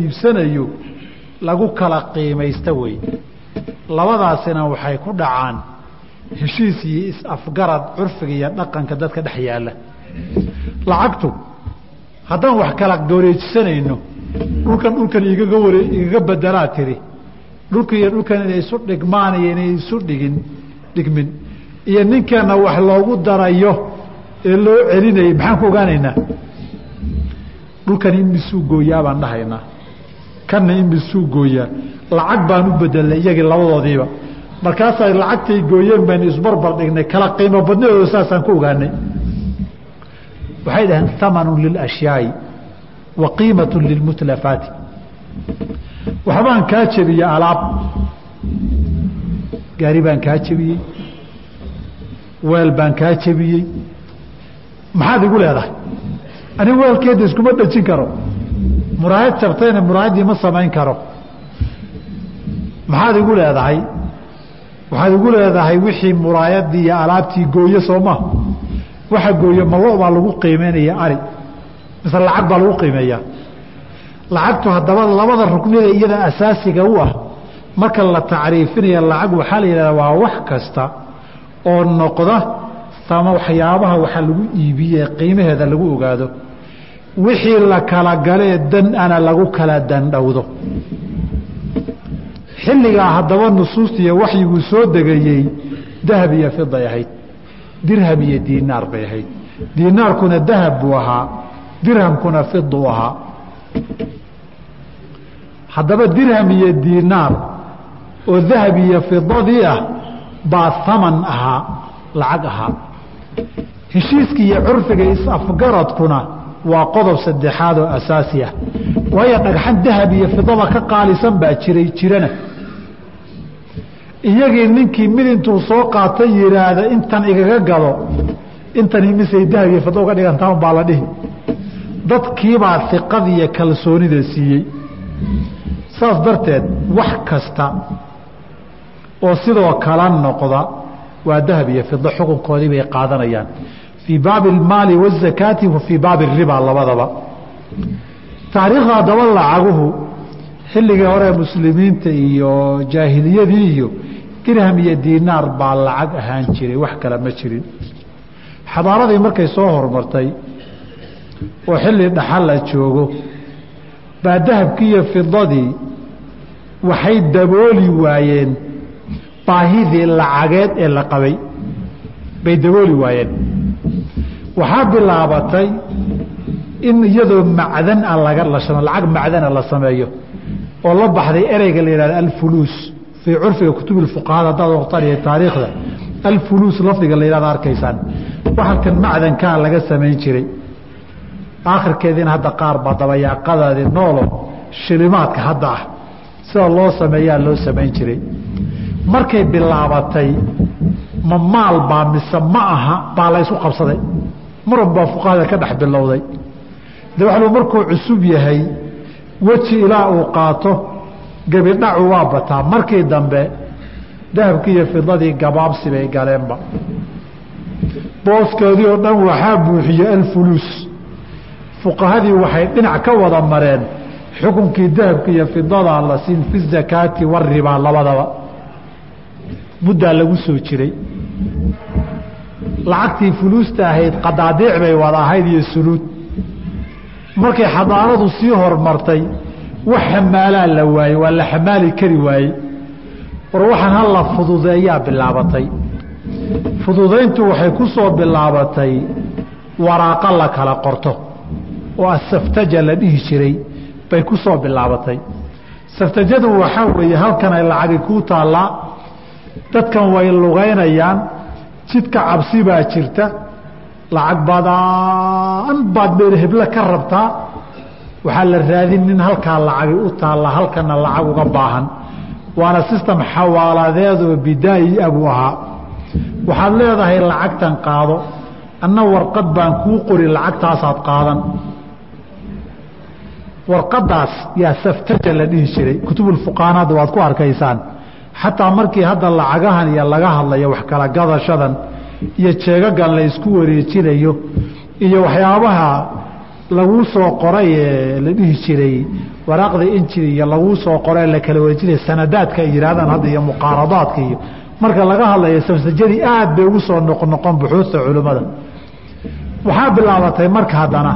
iibsanayo lagu kala qiimaysta wey. Labadaasina waxay ku dhacaan heshiis iyo is-afgarad curfiga iyo dhaqanka dadka dhex yaalla. Lacagtu haddaan wax kala wareejisanayno dhulkan dhulkan igaga ware igaga bedelaa tiri. Dhulka iyo dhulkan inay isu dhigmaan iyo inay isu dhigin dhigmin. Iyo ninkeenna wax loogu darayo ee loo celinayay maxaan ku ogaanaynaa? Dhulkan imisuu gooyaa baan dhahaynaa kanna imisuu gooyaa. Lacag baan u bedelnay iyagii labadoodiiba. Markaasaa lacagtay gooyeen baynu isbarbar dhignay kala qiimo badnadooda saasaan ku ogaanay. Waxay dhaheen hamanu lilashyaai wa qiimatu lilmutlafaati waxbaan kaa jebiyey alaab. Gaari baan kaa jebiyey. Weel baan kaa jebiyey. Maxaad igu leedahay? Anigu weelkeeda iskuma dhejin karo muraayad jabtayna muraayaddii ma samayn karo. Maxaad igu leedahay? Waxaad igu leedahay wixii muraayadii iyo alaabtii gooye soo maha waxa gooye malo baa lagu qiimeynaya ari mise lacag baa lagu qiimeeyaa lacagtu haddaba labada ruknida iyada asaasiga u ah marka la tacriifinaya lacag waxaa la yidhahdaa waa wax kasta oo noqda ama waxyaabaha waxa lagu iibiye qiimaheeda lagu ogaado wixii la kala galee dan ana lagu kala dandhowdo. Xilligaa haddaba nusuusta iyo waxyiguu soo degayey dahab iyo fiday ahayd dirham iyo diinaar bay ahayd. Diinaarkuna dahab buu ahaa dirhamkuna fiduu ahaa. Haddaba dirham iyo diinaar oo dahab iyo fidadii ah baa haman ahaa lacag ahaa. Heshiiska iyo curfiga is-afgaradkuna waa qodob saddexaad oo asaasi ah. Waayo dhagxan dahab iyo fidada ka qaalisan baa jiray jirana. Iyagii ninkii mid intuu soo qaatay yidhaahda intan igaga gado intani misay dahab iyo fido uga dhigantaan baa la dhihi. Dadkiibaa iqada iyo kalsoonida siiyey. Saas darteed wax kasta oo sidoo kala noqda waa dahab iyo fido xukunkoodii bay qaadanayaan fii baabi almaali waazakaati wa fii baabi ariba labadaba. Taariikhda haddaba lacaguhu xilligii hore muslimiinta iyo jaahiliyadii iyo dirham iyo diinaar baa lacag ahaan jiray wax kale ma jirin. Xadaaradii markay soo horumartay oo xilli dhaxal la joogo baa dahabkii iyo fidadii waxay dabooli waayeen baahidii lacageed ee la bay dabooli waayeen waxaa bilaabatay in iyadoo macdan a laga lashano lacag macdana la sameeyo oo la baxday ereyga la yihahdo alfuluus fii curfiga kutub fuqahada haddaad oqtaniya taariikhda alfuluus lafdiga la yihahdo arkaysaan waxalkan macdankaa laga samayn jiray. Aakhirkeediina hadda qaar baa dabayaaqadaadii noolo shilimaadka hadda ah. Sida loo sameeyaa loo samayn jiray. Markay bilaabatay ma maal baa mise ma aha baa la ysku qabsaday muran baa fuqahada ka dhex bilowday. De waxlu markuu cusub yahay weji ilaa uu qaato gebidhacu waa bataa. Markii dambe dahabkii iyo fidadii gabaabsi bay galeenba. Booskeedii oo dhan waxaa buuxiyey alfuluus. Fuqahadii waxay dhinac ka wada mareen xukunkii dahabka iyo fidadaa la siin fi zakaati waribaa labadaba. Muddaa lagu soo jiray lacagtii fuluusta ahayd qadaadiic bay wada ahayd iyo suluud. Markay xadaaradu sii hormartay wax xamaalaa la waayey waa la xamaali kari waayey. War waxaan hala fududeeyaa bilaabatay. Fududayntu waxay ku soo bilaabatay waraaqo la kala qorto oo asaftaja la dhihi jiray bay ku soo bilaabatay. Saftajadu waxaa weeye halkan ay lacagi kuu taallaa dadkan way lugaynayaan jidka cabsi baa jirta. Lacag badaan baad meel heblo ka rabtaa waxaa la raadin nin halkaa lacagi u taalla halkana lacag uga baahan. Waana sistem xawaaladeedoo bidaayi abuu ahaa. Waxaad leedahay lacagtan qaado. Anna warqad baan kuu qori lacagtaasaad qaadan. Warqadaas yaa saftaja la dhihi jiray. Kutubulfuqaanaada waad ku arkaysaan xataa markii hadda lacagahan iyo laga hadlayo wax kala gadashadan iyo jeegagan la isku wareejinayo iyo waxyaabaha laguu soo qoray ee la dhihi jiray waraaqda injiri iyo laguu soo qoray la kala wada jiray sanadaadka ay yihaahdaan hadda iyo muqaaradaadka iyo marka laga hadlayo samsajadii aad bay ugu soo noqnoqon buxuusta culimmada. Waxaa bilaabatay marka haddana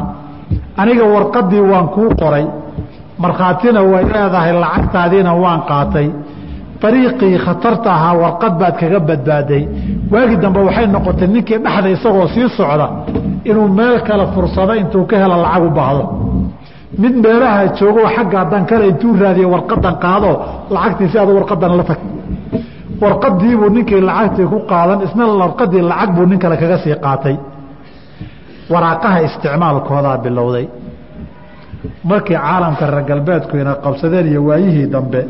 aniga warqadii waan kuu qoray markhaatina way leedahay lacagtaadiina waan qaatay ariiqii khatarta ahaa warqad baad kaga badbaaday. Waagii dambe waxay noqotay ninkii dhexda isagoo sii socda inuu meel kale fursado intuu ka helo lacag u baahdo. Mid meelaha joogo xaggaa dan kale intuu raadiye warqadan qaado lacagtiisi adu warqadan la tag warqadiibuu ninkii lacagtii ku qaadan isna warqadii lacag buu nin kale kaga sii qaatay. Waraaqaha isticmaalkoodaa bilowday. Markii caalamka reer galbeedku ina qabsadeen iyo waayihii dambe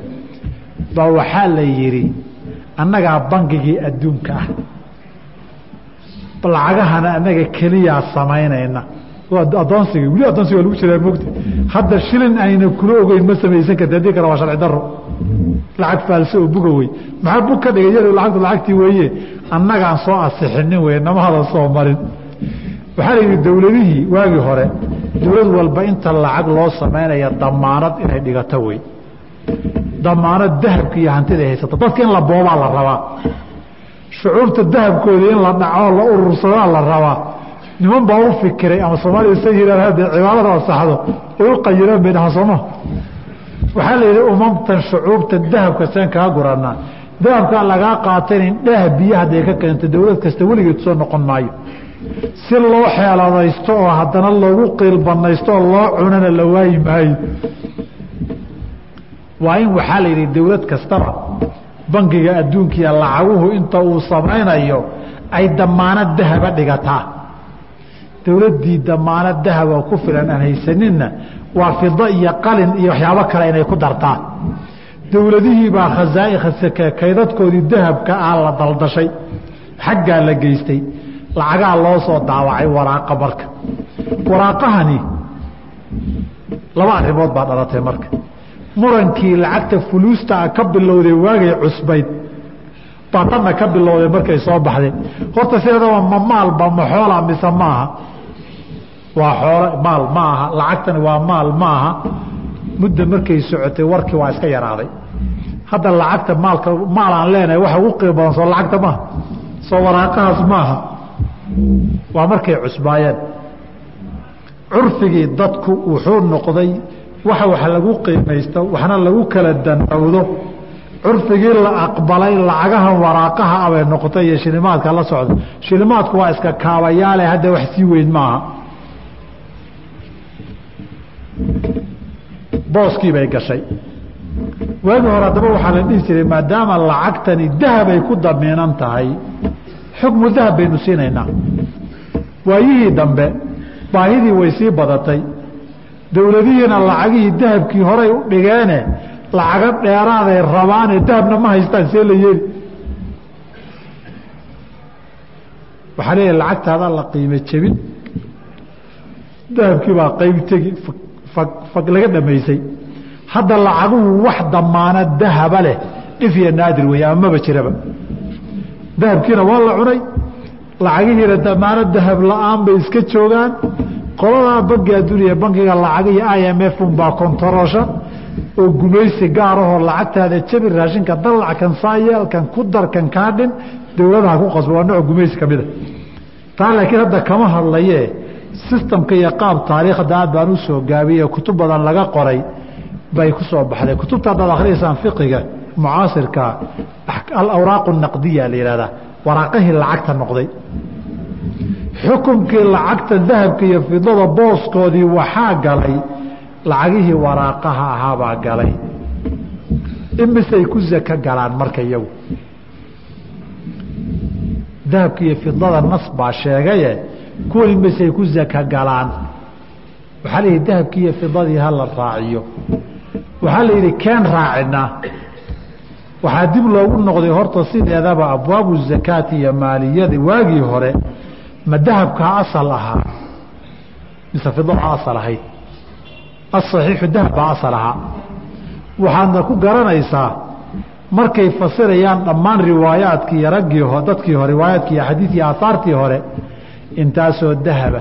baa waxaa la yidhi annagaa bangigii adduunka ah lacagahana annaga keliyaa samaynayna. Adoonsiga weli adoonsiga waa lagu jiraa mogta hadda shilin ayna kula ogeyn ma samaysan karti haddii kale waa sharci daro lacag faalse oo buga wey maxaa bug ka dhigay? Yar lacagtu lacagtii weeye annagaan soo asixinin wey nama hadan soo marin. Waxaa la yidhi dowladihii waagii hore dowlad walba inta lacag loo samaynaya damaanad inay dhigato wey damaanad dahabka iyo hantida haysato. Dadka in la boobaa la rabaa. Shucuurta dahabkooda in la dhacoo la urursadaa la rabaa. Niman baa u fikiray ama soomaaliya sa cibaadada asaxdo oy u qayireen bay dhahaa sooma waxaa la yidhi umamtan shucuubta dahabka seen kaa guranaa dahabkaa lagaa qaatanin dhaah biyo hadday ka keento dowlad kasta weligeed soo noqon maayo. Si loo xeeladaysto oo haddana loogu qiilbanaysto oo loo cunana la waayi maayo waa in waxaa la yidhi dowlad kastaba bangiga adduunkiiya lacaguhu inta uu samaynayo ay damaanad dahaba dhigataa dowladdii damaanad dahaba ku filan aan haysaninna waa fido iyo qalin iyo waxyaabo kale inay ku dartaa. Dowladihii baa khazaa'i kaydadkoodii dahabka ah la daldashay xaggaa la geystay lacagaa loo soo daawacay waraaqa marka. Waraaqahani laba arrimood baa dhalatay marka murankii lacagta fuluustaa ka bilowday waagay cusbayd. Baa tanna ka bilowday markay soo baxday. Horta sideedaba ma maalba ma xoola mise maaha waa xoolo maal ma aha. Lacagtani waa maal ma aha. Mudda markay socotay warkii waa iska yaraaday. Hadda lacagta maalka maal aan leenahay waxa ugu qiimo badan soo lacagta maaha soo waraaqahaas maaha waa markay cusbaayeen. Curfigii dadku wuxuu noqday waxa wax lagu qiimaysto waxna lagu kala danowdo curfigii la aqbalay lacagahan waraaqaha abay noqotay iyo shilimaadka la socda. Shilimaadku waa iska kaabayaale hadda wax sii weyn maaha. Booskii bay gashay. Waagii hore haddaba waxaa la dhihi jiray maadaama lacagtani dahabay ku damiinan tahay xukmu dahab baynu siinaynaa. Waayihii dambe baahidii way sii badatay dowladihiina lacagihii dahabkii horay u dhigeene lacago dheeraaday rabaane dahabna ma haystaan see la yeeli. Waxaa leeyahay lacagtaadaa la qiimo jebin. Dahabkii baa qayb tegi fag laga dhamaysay hadda lacaguhu wax damaana dahaba leh dhif iyo naadir wey ama maba jiraba. Dahabkiina waa la cunay lacagihiina damaano dahab la'aan bay iska joogaan. Qoladaa banki adduuniya bankiga lacaga iyo i m f unbaa kontaroosha oo gumaysi gaarahoo lacagtaada jabi raashinka dalac kan saayeel kan ku dar kan kaa dhin dowladaha ku qasba waa nooc gumaysi ka mida taa laakiin hadda kama hadlaye sistamka iyo qaab taariikhda aad baan u soo kutub badan laga qoray bay ku soo baxday. Kutubta haddaad akhriyaysaan fiqiga mucaasirka alawraaqu naqdiya la yihahdaa waraaqihii lacagta noqday. Xukunkii lacagta dahabka iyo fidada booskoodii waxaa galay. Lacagihii waraaqaha ahaabaa galay. Imisay ku zaka galaan marka iyagu. Dahabka iyo fidada nas baa sheegaye kuwan imisay ku zaka galaan. Waxaa layidhi dahabkii iyo fidadii hala raaciyo. Waxaa la yidhi keen raacinaa waxaa dib loogu noqday horta sideedaba abwaabu zakaati iyo maaliyada waagii hore ma dahabkaa asal ahaa mise fidaa asal ahayd? Asaxiixu dahab baa asal ahaa. Waxaadna ku garanaysaa markay fasirayaan dhammaan riwaayaadkii iyo raggii dadkii hore riwaayaadkii iyo xadiid iyo aahaartii hore intaasoo dahaba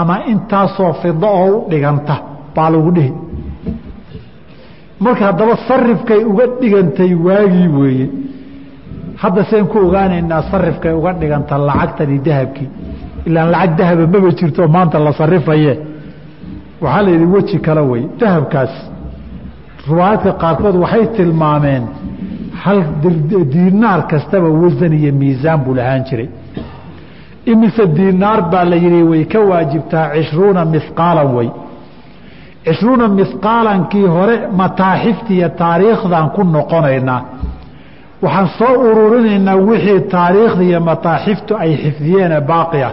ama intaasoo fido oo u dhiganta baa lagu dhihi marka haddaba sarifkay uga dhigantay waagii weeye. Hadda seen ku ogaanaynaa sarifkay uga dhiganta lacagtani dahabkii ilaan lacag dahaba maba jirto maanta la sarifaye. Waxaa la yidhi weji kale wey dahabkaas. Riwaayaadka qaarkood waxay tilmaameen hal diinaar kastaba wasan iyo miisaan buu lahaan jiray. Imise diinaar baa la yidhi way ka waajibtaa cishruuna mihqaalan wey cishruuna mihqaalankii hore mataaxifta iyo taariikhdan ku noqonaynaa waxaan soo ururinaynaa wixii taariikhda iyo mataaxiftu ay xifdiyeene baaqi ah.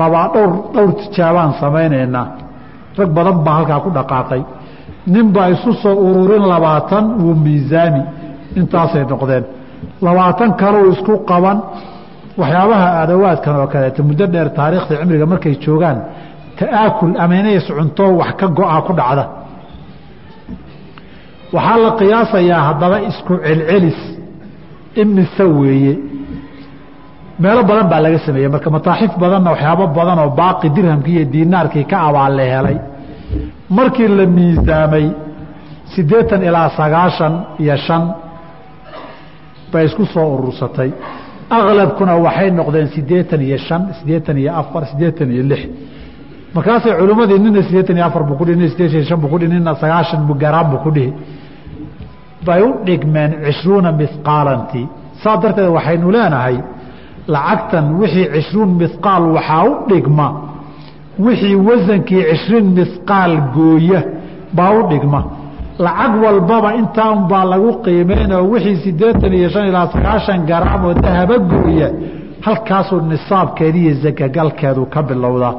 Labaa dhowr dhowr tijaabaan samaynaynaa. Rag badan baa halkaa ku dhaqaaqay. Nin baa isu soo ururin labaatan wuu miisaami. Intaasay noqdeen. Labaatan kaleu isku qaban. Waxyaabaha adawaadkan oo kaleeto muddo dheer taariikhda cimriga markay joogaan ta'aakul ama inays cunto wax ka go-a ku dhacda. Waxaa la qiyaasayaa haddaba isku celcelis imise weeye. Meelo badan baa laga sameeyey marka mataaxif badanna waxyaabo badan oo baaqi dirhamkii iyo diinaarkii ka abaal la helay. Markii la miisaamay siddeetan ilaa sagaashan iyo shan bay isku soo urursatay aqlabkuna waxay noqdeen siddeetan iyo shan siddeetan iyo afar siddeetan iyo lix markaasay culimmadii nina siddeetan iyo afar buu ku dhihi nina siddeetan iyo shan buu ku dhihi nina sagaashan garaan buu ku dhihi. Bay u dhigmeen cishruuna mihqaalantii saa darteed waxaynu leenahay lacagtan wixii cishruun mihqaal waxaa u dhigma wixii wasankii cishriin mihqaal gooya baa u dhigma. Lacag walbaba intaan baa lagu qiimeynoo wixii siddeetan iyo shan ilaa sagaashan garaam oo dahaba gooya halkaasuu nisaabkeedi iyo sakagalkeedu ka bilowdaa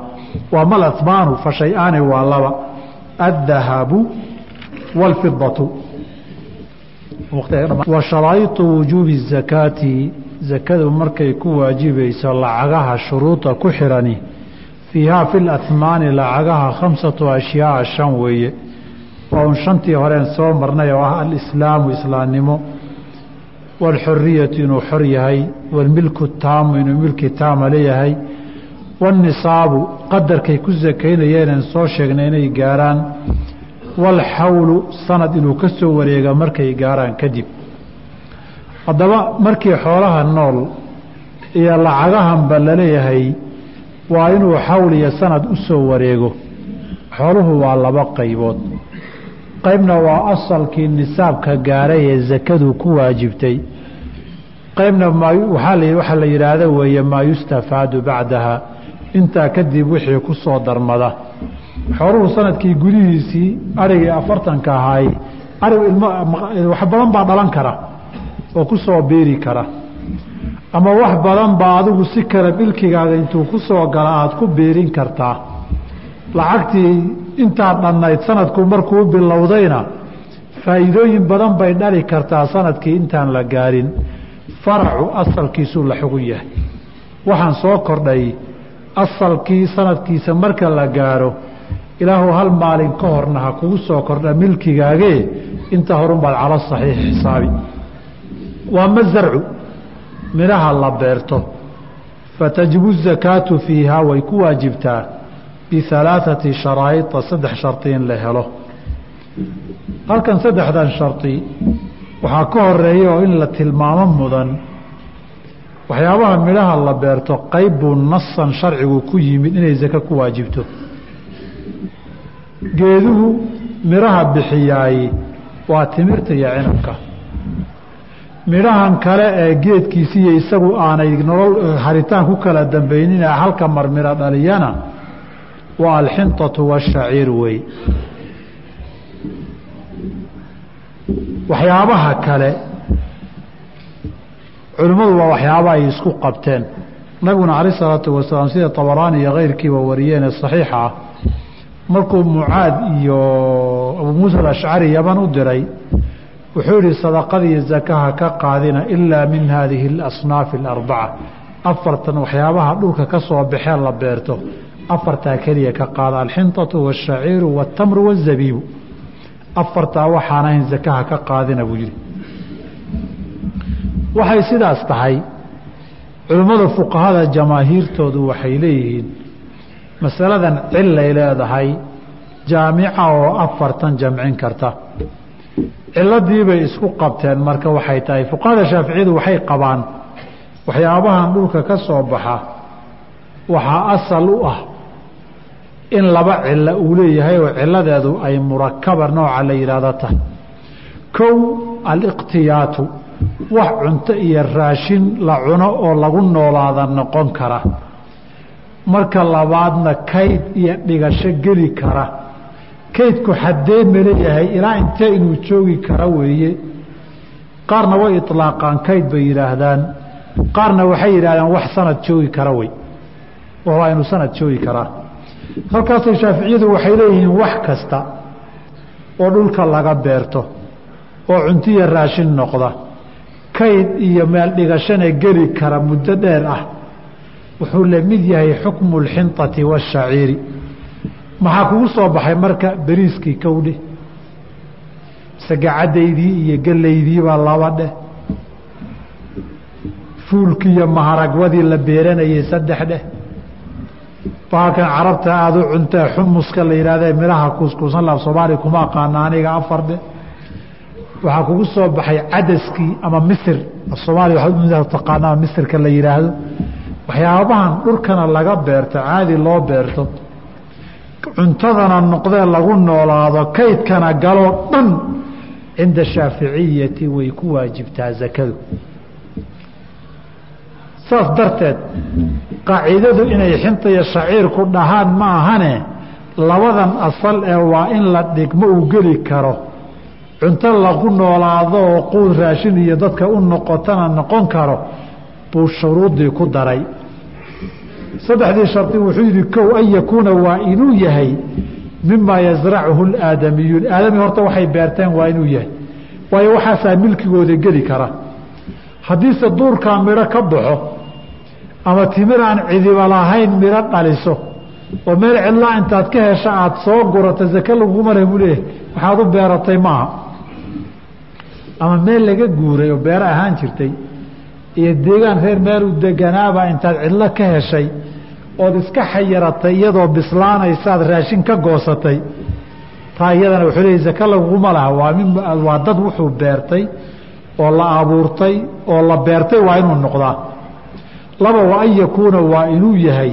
waa mal asmaanu fa shay-aani waa laba addahabu wاlfidatu wa sharaa'iطu wujuubi الzakaati zakadu markay ku waajibayso lacagaha shuruuda ku xirani fiihaa fi lahmaani lacagaha khamsatu ashyaaa shan weeye waa un shantii horeen soo marnay oo ah alislaamu islaamnimo waalxuriyatu inuu xor yahay waalmilku taamu inuu milki taama leeyahay waannisaabu qadarkay ku sakaynayeeneen soo sheegnay inay gaaraan waalxawlu sanad inuu ka soo wareega markay gaaraan kadib haddaba markii xoolaha nool iyo lacagahanba la leeyahay waa inuu xawl iyo sanad u soo wareego xooluhu waa laba qaybood qaybna waa asalkii nisaabka gaaray ee sakadu ku waajibtay qaybna waxaa la yidhaahda weeye maa yustafaadu bacdaha intaa kadib wixii ku soo darmada. Xooluhu sannadkii gudihiisii arigii afartanka ahaay arig ilmo wax badan baa dhalan kara oo ku soo biiri kara. Ama wax badan baa adigu si kale milkigaaga intuu ku soo gala aada ku biirin kartaa. Lacagtii intaad dhannayd sanadku markuu bilowdayna faa'iidooyin badan bay dhali kartaa sannadkii intaan la gaarin. Faracu asalkiisuu la xugun yahay. Waxaan soo kordhay asalkii sanadkiisa marka la gaaro ilaahu hal maalin ka horna ha kugu soo kordha milkigaagee inta horunbaad calo saxiix xisaabi. Waa ma zarcu? Midhaha la beerto. Fatajibu zakaatu fiihaa way ku waajibtaa. Bialaaثati sharaa'ita saddex shardi in la helo. Halkan saddexdan shardi waxaa ka horreeya oo in la tilmaamo mudan waxyaabaha midhaha la beerto qayb buu nasan sharcigu ku yimid inay zake ku waajibto. Geeduhu midhaha bixiyaay waa timirta iyo cinabka. Midhahan kale ee geedkiisiiyo isagu aanay nolol haritaan ku kala dambaynin halka marmiro dhaliyana waa alxintatu washaciir wey. Waxyaabaha kale culimmadu waa waxyaaba ay isku qabteen. Nabiguna calayh isalaatu wasalaam sida tabaraani iyo keyrkiiba wariyeen ee saxiixa ah. Markuu mucaad iyo abuu muusa alashcari yaman u diray wuxuu yihi sadaqadiiyo zakaha ka qaadina ilaa min haadihi alasnaafi alarbaca. Afartan waxyaabaha dhulka ka soo baxee la beerto. Afartaa keliya ka qaada alxintatu waashaciiru waatamru waazabiibu afartaa waxaan ahayn zakaha ka qaadina buu yihi waxay sidaas tahay. Culimmada fuqahada jamaahiirtoodu waxay leeyihiin masaladan cilay leedahay jaamica oo afartan jamcin karta. Ciladii bay isku qabteen marka waxay tahay. Fuqahada shaaficiyadu waxay qabaan waxyaabahan dhulka ka soo baxa waxaa asal u ah in laba cilo uu leeyahay oo ciladeedu ay murakaba nooca la yidhaahdo tahay kow aliqtiyaatu wax cunto iyo raashin la cuno oo lagu noolaada noqon kara. Marka labaadna kayd iyo dhigasho geli kara. Kaydku xaddee ma leeyahay ilaa intee inuu joogi kara weeye? Qaarna way ilaaqaan kayd bay yidhaahdaan. Qaarna waxay yidhahdaan wax sanad joogi kara wey. Waa inuu sanad joogi karaa halkaasay shaaficiyadu waxay leeyihiin wax kasta oo dhulka laga beerto oo cuntiya raashin noqda kayd iyo meel dhigashana geli kara muddo dheer ah wuxuu la mid yahay xukmu اlxinطati waالshaciiri maxaa kugu soo baxay marka beriiskii kowdhe sagacadaydii iyo gelaydiibaa laba dheh fuulkii iyo maharagwadii la beeranayay saddex dheh baalkan carabta aada u cuntee xumuska la yidhahda midhaha kuuskuusan laaf soomaaliya kuma aqaana aniga afar dheh waxaa kugu soo baxay cadaskii ama misir. Soomaaliya waxaad taqaanaa misirka la yidhaahdo waxyaabahan dhulkana laga beerto caadi loo beerto. Cuntadana noqdee lagu noolaado kaydkana galoo dhan. Cinda shaaficiyati way ku waajibtaa zakadu. Saas darteed qaacidadu inay xinta iyo shaciirku dhahaan ma ahane labadan asal ee waa in la dhigmo uu geli karo cunto lagu noolaado oo quud raashin iyo dadka u noqotana noqon karo buu shuruudii ku daray. Saddexdii shardi wuxuu yidhi kow an yakuuna waa inuu yahay mimaa yasrachu aadamiyuun aadami horta waxay beerteen waa inuu yahay waayo waxaasaa milkigooda geli kara. Haddiise duurkaa midho ka baxo ama timir aan cidiba lahayn midho dhaliso oo meel cidlaa intaad ka hesha aada soo gurato zake laguma leh buu leeyahay waxaad u beeratay maaha ama meel laga guuray oo beero ahaan jirtay iyo deegaan reer meel u deganaaba intaad cidlo ka heshay ood iska xayiratay iyadoo bislaanaysaad raashin ka goosatay taa iyadana wuxuu leeyay zake laguma laha waa min waa dad wuxuu beertay oo la abuurtay oo la beertay waa inuu noqdaa. Laba wa an yakuuna waa inuu yahay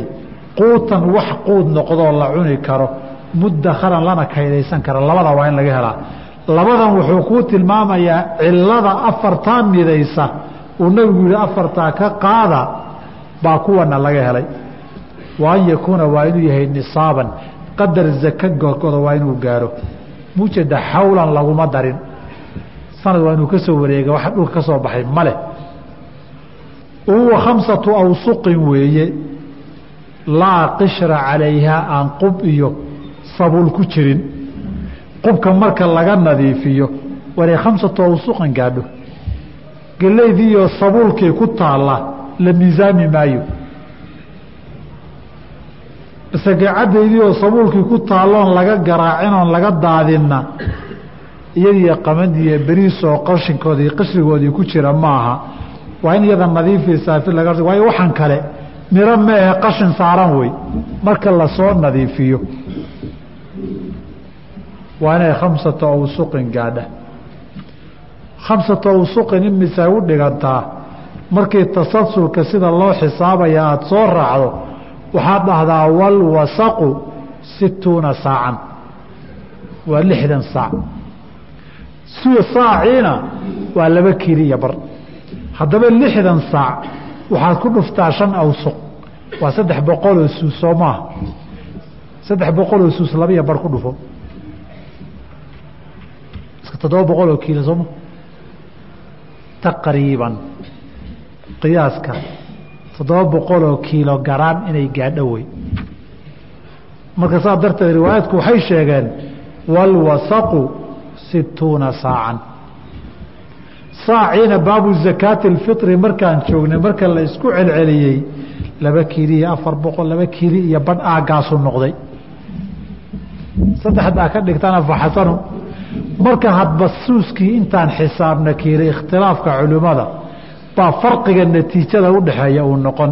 quutan wax quud noqdoo la cuni karo mudakharan lana kaydaysan kara labada waa in laga helaa labadan wuxuu kuu tilmaamayaa cilada afartaa midaysa uu nabigu yihi afartaa ka qaada baa kuwana laga helay. Wa an yakuuna waa inuu yahay nisaaban qadar zaka gogoda waa inuu gaaro. Mujeeda xawlan laguma darin. Sanad waa inuu ka soo wareega wax dhulka ka soo baxay male huwa khamsatu awsuqin weeye. Laa qishra calayhaa aan qub iyo sabuul ku jirin qubka marka laga nadiifiyo waray khamsatu awsuqin gaadho. Gelaydiiyo sabuulkii ku taalla la miisaami maayo. Isagacadaydiioo sabuulkii ku taalloon laga garaacin oon laga daadinna iyadiiyo qamandiiyo beriisoo qashinkoodii qashrigoodii ku jira maaha. Waa in iyada nadiifiisaafi laga waayo waxaan kale miro meehe qashin saaran wey. Marka la soo nadiifiyo waa inay khamsata awsuqin gaadha. Khamsata awsuqin imisaa u dhigantaa markii tasalsulka sida loo xisaabaya aada soo raacdo waxaad dhahdaa walwasaqu situuna saacan. Waa lixdan saac. Saaciina waa laba kili iyo bar. Haddaba lixdan saac waxaad ku dhuftaa shan awsuq waa saddex boqoloo suus soo maaha. Saddex boqoloo suus laba iyo bar ku dhufo toddoba boqoloo kiilo sooma taqriiban. Qiyaaska. Toddoba boqoloo kiilo garaan inay gaadho wey. Marka saas darteed riwaayaadku waxay sheegeen walwasaqu situuna saacan. Saaciina baabu zakaati alfitri markaan joognay marka la isku celceliyey laba kiili iyo afar boqol laba kiili iyo badh aagaasu noqday. Saddexdaa ka dhigtana faxasanu marka hadba suuskii intaan xisaabna kiili ikhtilaafka culimmada baa farqiga natiijada udhaxeeya uu noqon.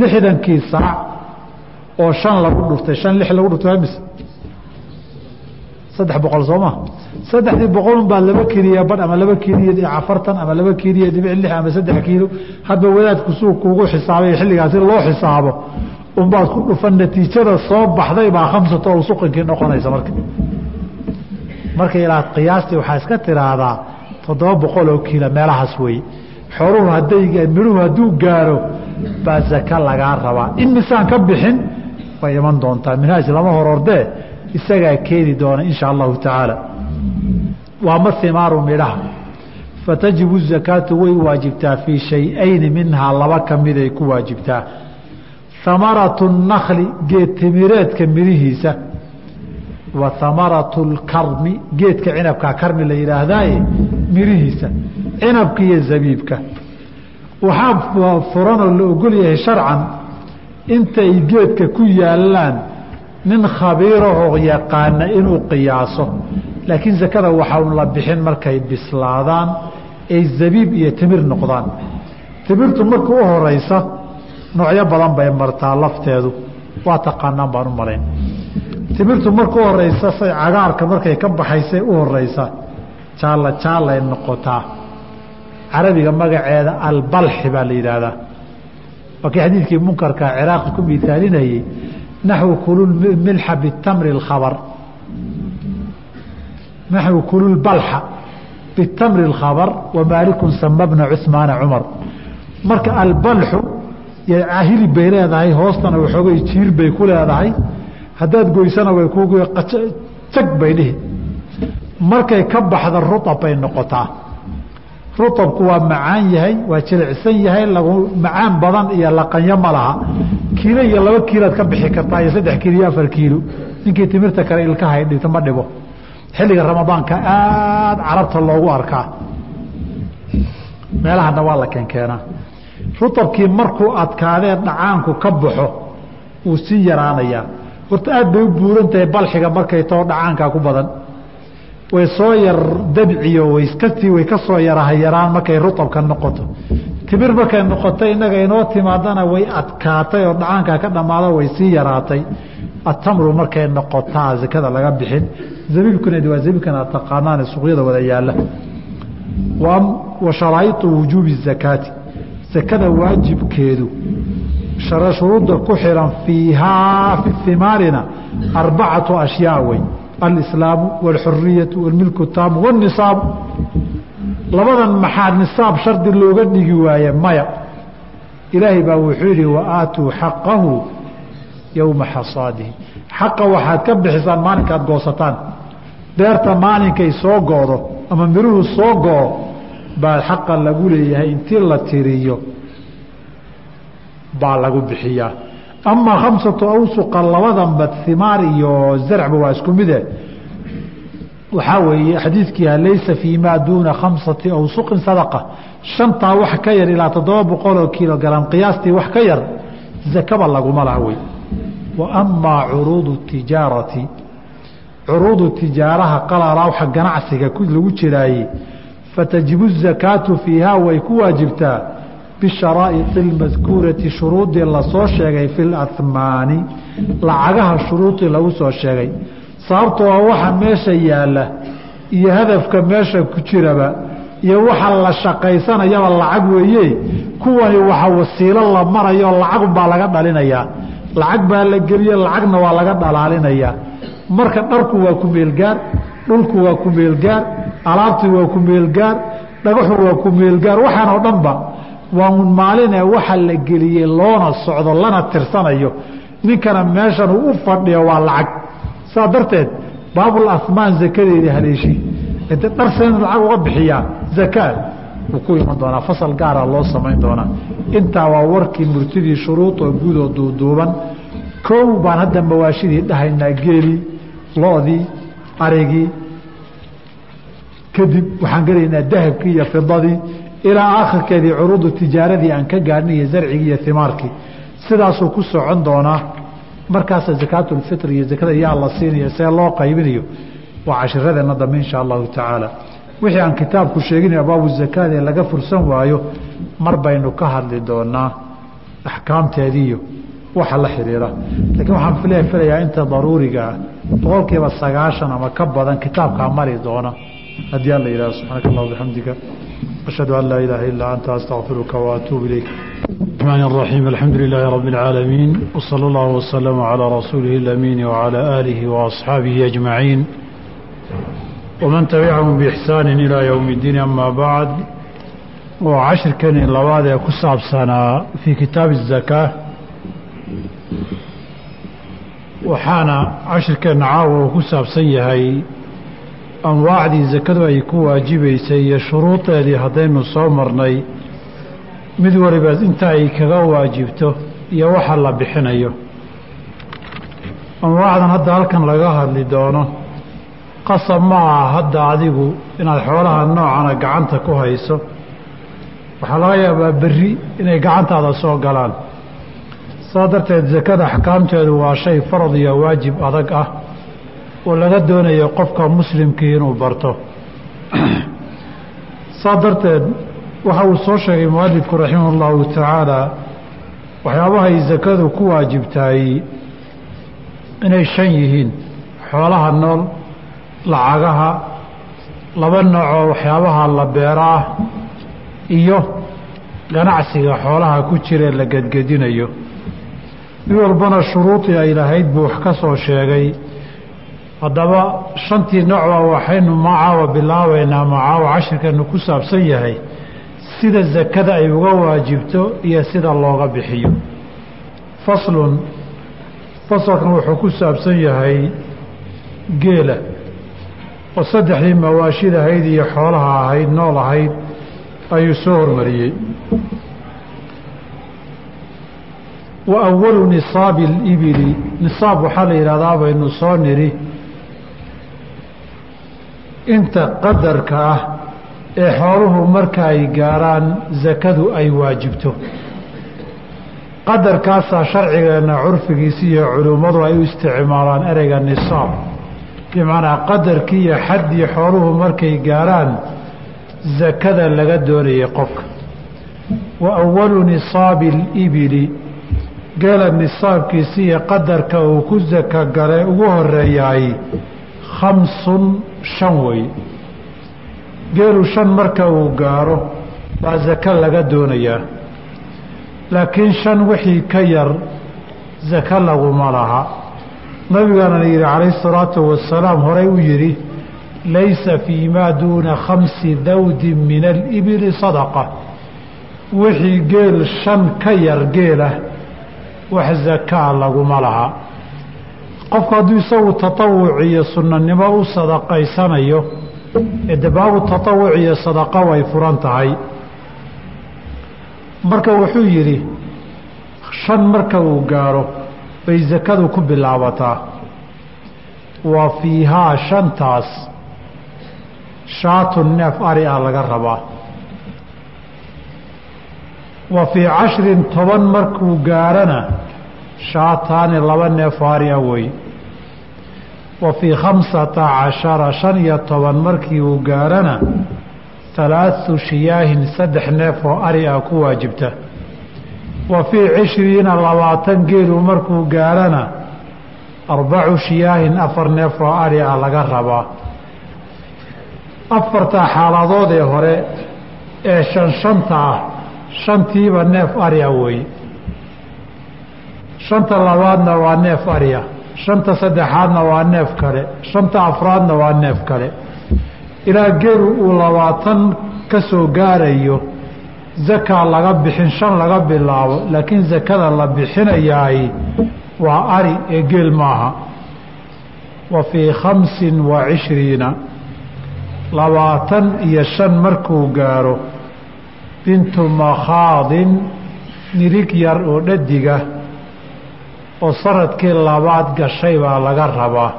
Lixdankii saac oo shan lagu dhuftay shan lix lagu dhuftay mise saddex boqol soo ma? Saddexdii boqolun baa laba kiliya badh ama laba kiliya dhic afartan ama laba kiliya dhibic lix ama saddex kiilo hadba wadaadku suu kuugu xisaabay xilligaasi loo xisaabo unbaad ku dhufan natiijada soo baxday baa khamsato o suqinkii noqonaysa marka marka ilaa qiyaastii waxaa iska tiraahdaa toddoba boqol oo kiilo meelahaas weeye xoruhu hadday midhuhu hadduu gaaro baa zaka lagaa rabaa. In misaan ka bixin way iman doontaa. Minhaaj lama horordee isagaa keeni doona insha allahu tacaala. Waama himaaru midhaha. Fatajibu zakaatu way waajibtaa fii shay-ayni minhaa laba ka miday ku waajibtaa. Hamaratu nakli geed timireedka midhihiisa wa hamaratu lkarmi geedka cinabkaa karmi la yidhaahdaaye midhihiisa cinabka iyo zabiibka. Waxaa furanoo la ogol yahay sharcan intay geedka ku yaalaan nin khabiirahoo yaqaana inuu qiyaaso laakiin zakada waxaa la bixin markay bislaadaan ay zabiib iyo timir noqdaan. Timirtu marka u horeysa noocyo badan bay martaa lafteedu. Waa taqaanaan baan u malayn timirtu marku horeysa say cagaarka markay ka baxaysay u horeysa jaalla jaallay noqotaa carabiga magaceeda albalxi baa la yidhaahdaa. Waakii xadiidkii munkarka ciraaq ku miaalinayey naxwu kululmilxa bitamri اkhabr naxwu kululbalxa bitamri اlkhabr wamaalikun samabna cusmaana cumar. Marka albalxu hilib bay leedahay hoostana waxoogay jiir bay ku leedahay haddaad goysana way ku jag bay dhihi. Markay ka baxda ruab bay noqotaa. Ruabku waa macaan yahay waa jilicsan yahay macaan badan iyo laqanyo ma laha. Kiilo iyo laba kiiload ka bixi kartaa iyo saddex kiilo iyo afar kiilo. Ninkii timirta kale ilkahay dhigto ma dhibo xilliga ramadaanka aada carabta loogu arkaa. Meelahana waa la keenkeenaa rutabkii markuu adkaadee dhacaanku ka baxo wuu sii yaraanayaa horta aad bay u buuran tahay balxiga markay too dhacaankaa ku badan. Way soo yar dabciyo waskasii way ka soo yarahayaraan markay rutabka noqoto. Timir markay noqotay innaga inoo timaadana way adkaatay oo dhacaankaa ka dhammaado way sii yaraatay. Atamru markay noqotaa zakada laga bixin. Zabiibkuna waa zabiibkan aad taqaanaan suuqyada wada yaalla. Wa sharaa'iu wujuubi zakaati zakada waajibkeedu shuruudda ku xiran fiihaa fi himaarina arbacatu ashyaa wey alislaamu wاlxuriyatu wاlmilku taamu wاnisaabu labadan maxaa nisaab shardi looga dhigi waaye maya ilaahay baa wuxuu yidhi waaatuu xaqahu yowma xasaadihi xaqa waxaad ka bixisaan maalinkaad goosataan beerta maalinkay soo goodo ama miruhu soo goo baa xaqa lagu leeyahay intii la tiriyo baa lagu bixiyaa amaa khamsatu awsuqa labadanba himaar iyo zarcba waa isku mide. Waxaa weeye xadiidkiiha laysa fii maa duuna khamsati awsuqin sadaqa. Shantaa wax ka yar ilaa toddoba boqoloo kilogaram qiyaastii wax ka yar zakaba laguma laha wey wa curuudu tijaarati. Curuudu tijaaraha qalalawxa ganacsiga lagu jiraaye fatajibu zakaatu fiihaa way ku waajibtaa bisharaa'iطi اlmadkuurati shuruudii la soo sheegay fi lahmaani lacagaha shuruudii lagu soo sheegay sababtoo a waxa meesha yaalla iyo hadafka meesha ku jiraba iyo waxa la shaqaysanayaba lacag weeye kuwani waxa wasiilo la marayo lacagunbaa laga dhalinayaa lacag baa la geliye lacagna waa laga dhalaalinayaa marka dharku waa ku meelgaar dhulku waa ku meelgaar alaabtii waa ku meelgaar dhagaxu waa ku meelgaar waxaan oo dhanba waa un maalinee waxa la geliyey loona socdo lana tirsanayo. Ninkana meeshan uu u fadhiyo waa lacag. Saa darteed baabul ahmaan zakadeedii haleeshii. Inta dharsen lacag uga bixiyaa zakaa wuu ku iman doonaa fasal gaara loo samayn doonaa. Intaa waa warkii murtidii shuruud oo guud oo duuduuban. Kow baan hadda mawaashidii dhahaynaa geelii loodii arigii. Kadib waxaan gelaynaa dahabkii iyo fidadii ilaa akhirkeedii curuudu tijaaradii aan ka gaadhnay iyo zarcigii iyo himaarkii sidaasuu ku socon doonaa. Markaasa zakaatulfitr iyo zakada yaa la siinayo see loo qaybinayo waa cashiradeenna dambe insha allahu tacaala. Wixii aan kitaabku sheegin abaabu zakaad ee laga fursan waayo mar baynu ka hadli doonaa axkaamteediiyo waxa la xidhiira laakiin waxaan fil filayaa inta daruuriga ah boqol sagaashan ama ka badan kitaabkaa mari doona. Haddii alla yidhahdo subxaanaka allah bixamdika ashhadu an laa ilaaha illaa anta astaqfiruka waatuub ilayk الرحمن الرحيم الحمد لله رب العالمين وصلى الله وسلم على رسوله الأمين وعلى آله وأصحابه أجمعين ومن تبعهم بإحسان إلى يوم الدين أما بعد وعشر كان لواد كساب سنة في كتاب الزكاة وحانا عشر كان عاو كساب سيهي anwaacdii sakadu ay ku waajibaysay iyo shuruudeedii haddaynu soo marnay mid walibaad inta ay kaga waajibto iyo waxa la bixinayo. Anwaacdan hadda halkan laga hadli doono qasab ma aha hadda adigu inaad xoolaha noocana gacanta ku hayso. Waxaa laga yaabaa berri inay gacantaada soo galaan. Saas darteed sakada axkaamteedu waa shay farad iyo waajib adag ah oo laga doonayo qofka muslimkii inuu barto. Saa darteed waxa uu soo sheegay mualifku raximah اllahu tacaala waxyaabahay sakadu ku waajibtahay inay shan yihiin. Xoolaha nool lacagaha laba noocoo waxyaabaha la beero ah iyo ganacsiga xoolaha ku jiree la gedgedinayo. Mid walbana shuruudii ay lahayd buu wax ka soo sheegay haddaba shantii noocba waxaynu macaawa bilaabaynaa macaawa cashirkeenu ku saabsan yahay sida sakada ay uga waajibto iyo sida looga bixiyo. Faslun fasalkan wuxuu ku saabsan yahay geela. Oo saddexdii mawaashid ahayd iyo xoolaha ahayd nool ahayd ayuu soo hormariyey. Wa awalu nisaabi alibili nisaab waxaa la yidhahdaa baynu soo nidhi inta qadarka ah ee xooluhu marka ay gaaraan sakadu ay waajibto. Qadarkaasaa sharcigeenna curfigiisi iyo culummadu ay u isticmaalaan ereyga nisaab. Bimacnaa qadarkii iyo xaddii xooluhu markay gaaraan sakada laga doonayay qofka. Wa awalu nisaabi alibili geela nisaabkiisi iyo qadarka uu ku saka gale ugu horeeyaay khamsun shan wey geelu shan marka uu gaaro baa sako laga doonayaa. Laakiin shan wixii ka yar sako laguma laha. Nabigaana yidhi calayhi salaatu wasalaam horey u yidhi laysa fii maa duuna khamsi dawdin min alibili sadaqa. Wixii geel shan ka yar geelah wax sakaa laguma laha qofku hadduu isagu tatawuc iyo sunnanimo u sadaqaysanayo ede baabu tatawuc iyo sadaqa way furan tahay. Marka wuxuu yidhi shan marka uu gaaro bay sakadu ku bilaabataa. Wa fiihaa shantaas shaatu neef ari ah laga rabaa. Wa fii cashrin toban markuu gaarana shaataani laba neef ari ah wey wa fii khamsata cashara shan iyo toban markii uu gaarana halaatu shiyaahin saddex neef oo ari ah ku waajibta. Wa fii cishriina labaatan geelu markuu gaarana arbacu shiyaahin afar neef oo ari ah laga rabaa. Afarta xaaladood ee hore ee shan shanta ah shantiiba neef ari ah weeye shanta labaadna waa neef ari ah shanta saddexaadna waa neef kale. Shanta afraadna waa neef kale. Ilaa geelu uu labaatan ka soo gaarayo zakaa laga bixin shan laga bilaabo laakiin sakada la bixinayaay waa ari ee geel maaha. Wa fii khamsin wa cishriina labaatan iyo shan markuu gaaro bintu makhaadin nirig yar oo dhadiga oo sannadkii labaad gashay baa laga rabaa.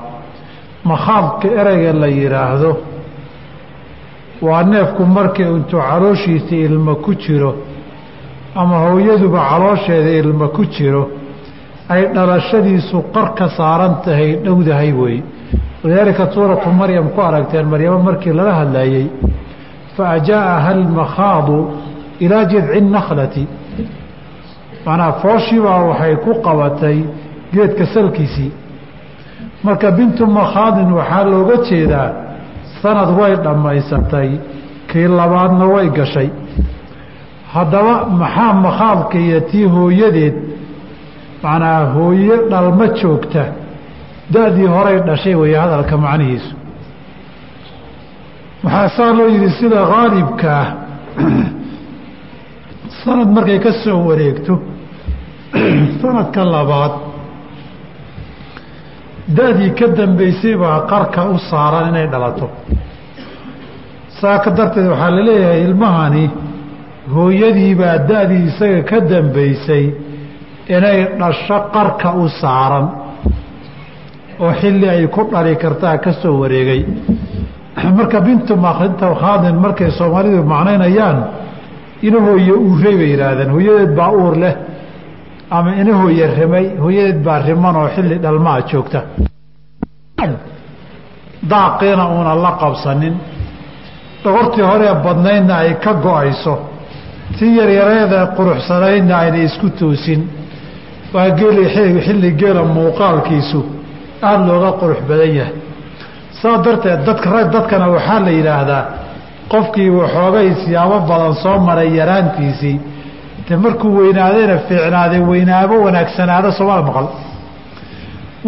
Makhaadka ereyga la yidhaahdo waa neefku markii intuu calooshiisa ilmo ku jiro ama hooyaduba caloosheeda ilmo ku jiro ay dhalashadiisu qar ka saaran tahay dhowdahay wey walidaalika suuratu maryam ku aragteen maryamo markii lala hadlayey fa ajaaha almakhaadu ilaa jidci nakhlati macnaha fooshiibaa waxay ku qabatay geedka salkiisii. Marka bintu makhaadin waxaa looga jeedaa sanad way dhammaysatay kii labaadna way gashay. Haddaba maxaa makhaadka iyo tii hooyadeed macnaa hooye dhalma joogta da-dii horay dhashay weeye hadalka macnihiisu. Waxaa saa loo yidhi sida khaalibka ah sanad markay ka soo wareegto sanadka labaad da-dii ka dambeysay baa qarka u saaran inay dhalato. Saa ka darteed waxaa la leeyahay ilmahani hooyadiibaa da-dii isaga ka dambeysay inay dhasho qarka u saaran oo xilli ay ku dhali kartaa ka soo wareegay. Marka bintu makrinta khaadin markay soomaalidu macnaynayaan ina hooye uurey bay yidhaahdeen hooyadeed baa uur leh ama ina hooye rimay hooyadeed baa riman oo xilli dhalmaa joogta. Daaqiina uuna la qabsanin. Dhogortii horee badnaydna ay ka go'ayso. Tii yaryareeda quruxsanaydna ayna isku toosin. Waa geeli xilli geela muuqaalkiisu aada looga qurux badan yahay. Saa darteed dadka rag dadkana waxaa la yidhaahdaa qofkii waxoogay siyaabo badan soo maray yaraantiisii markuu weynaadayna fiicnaaday weynaabo wanaagsanaado soomala maqal.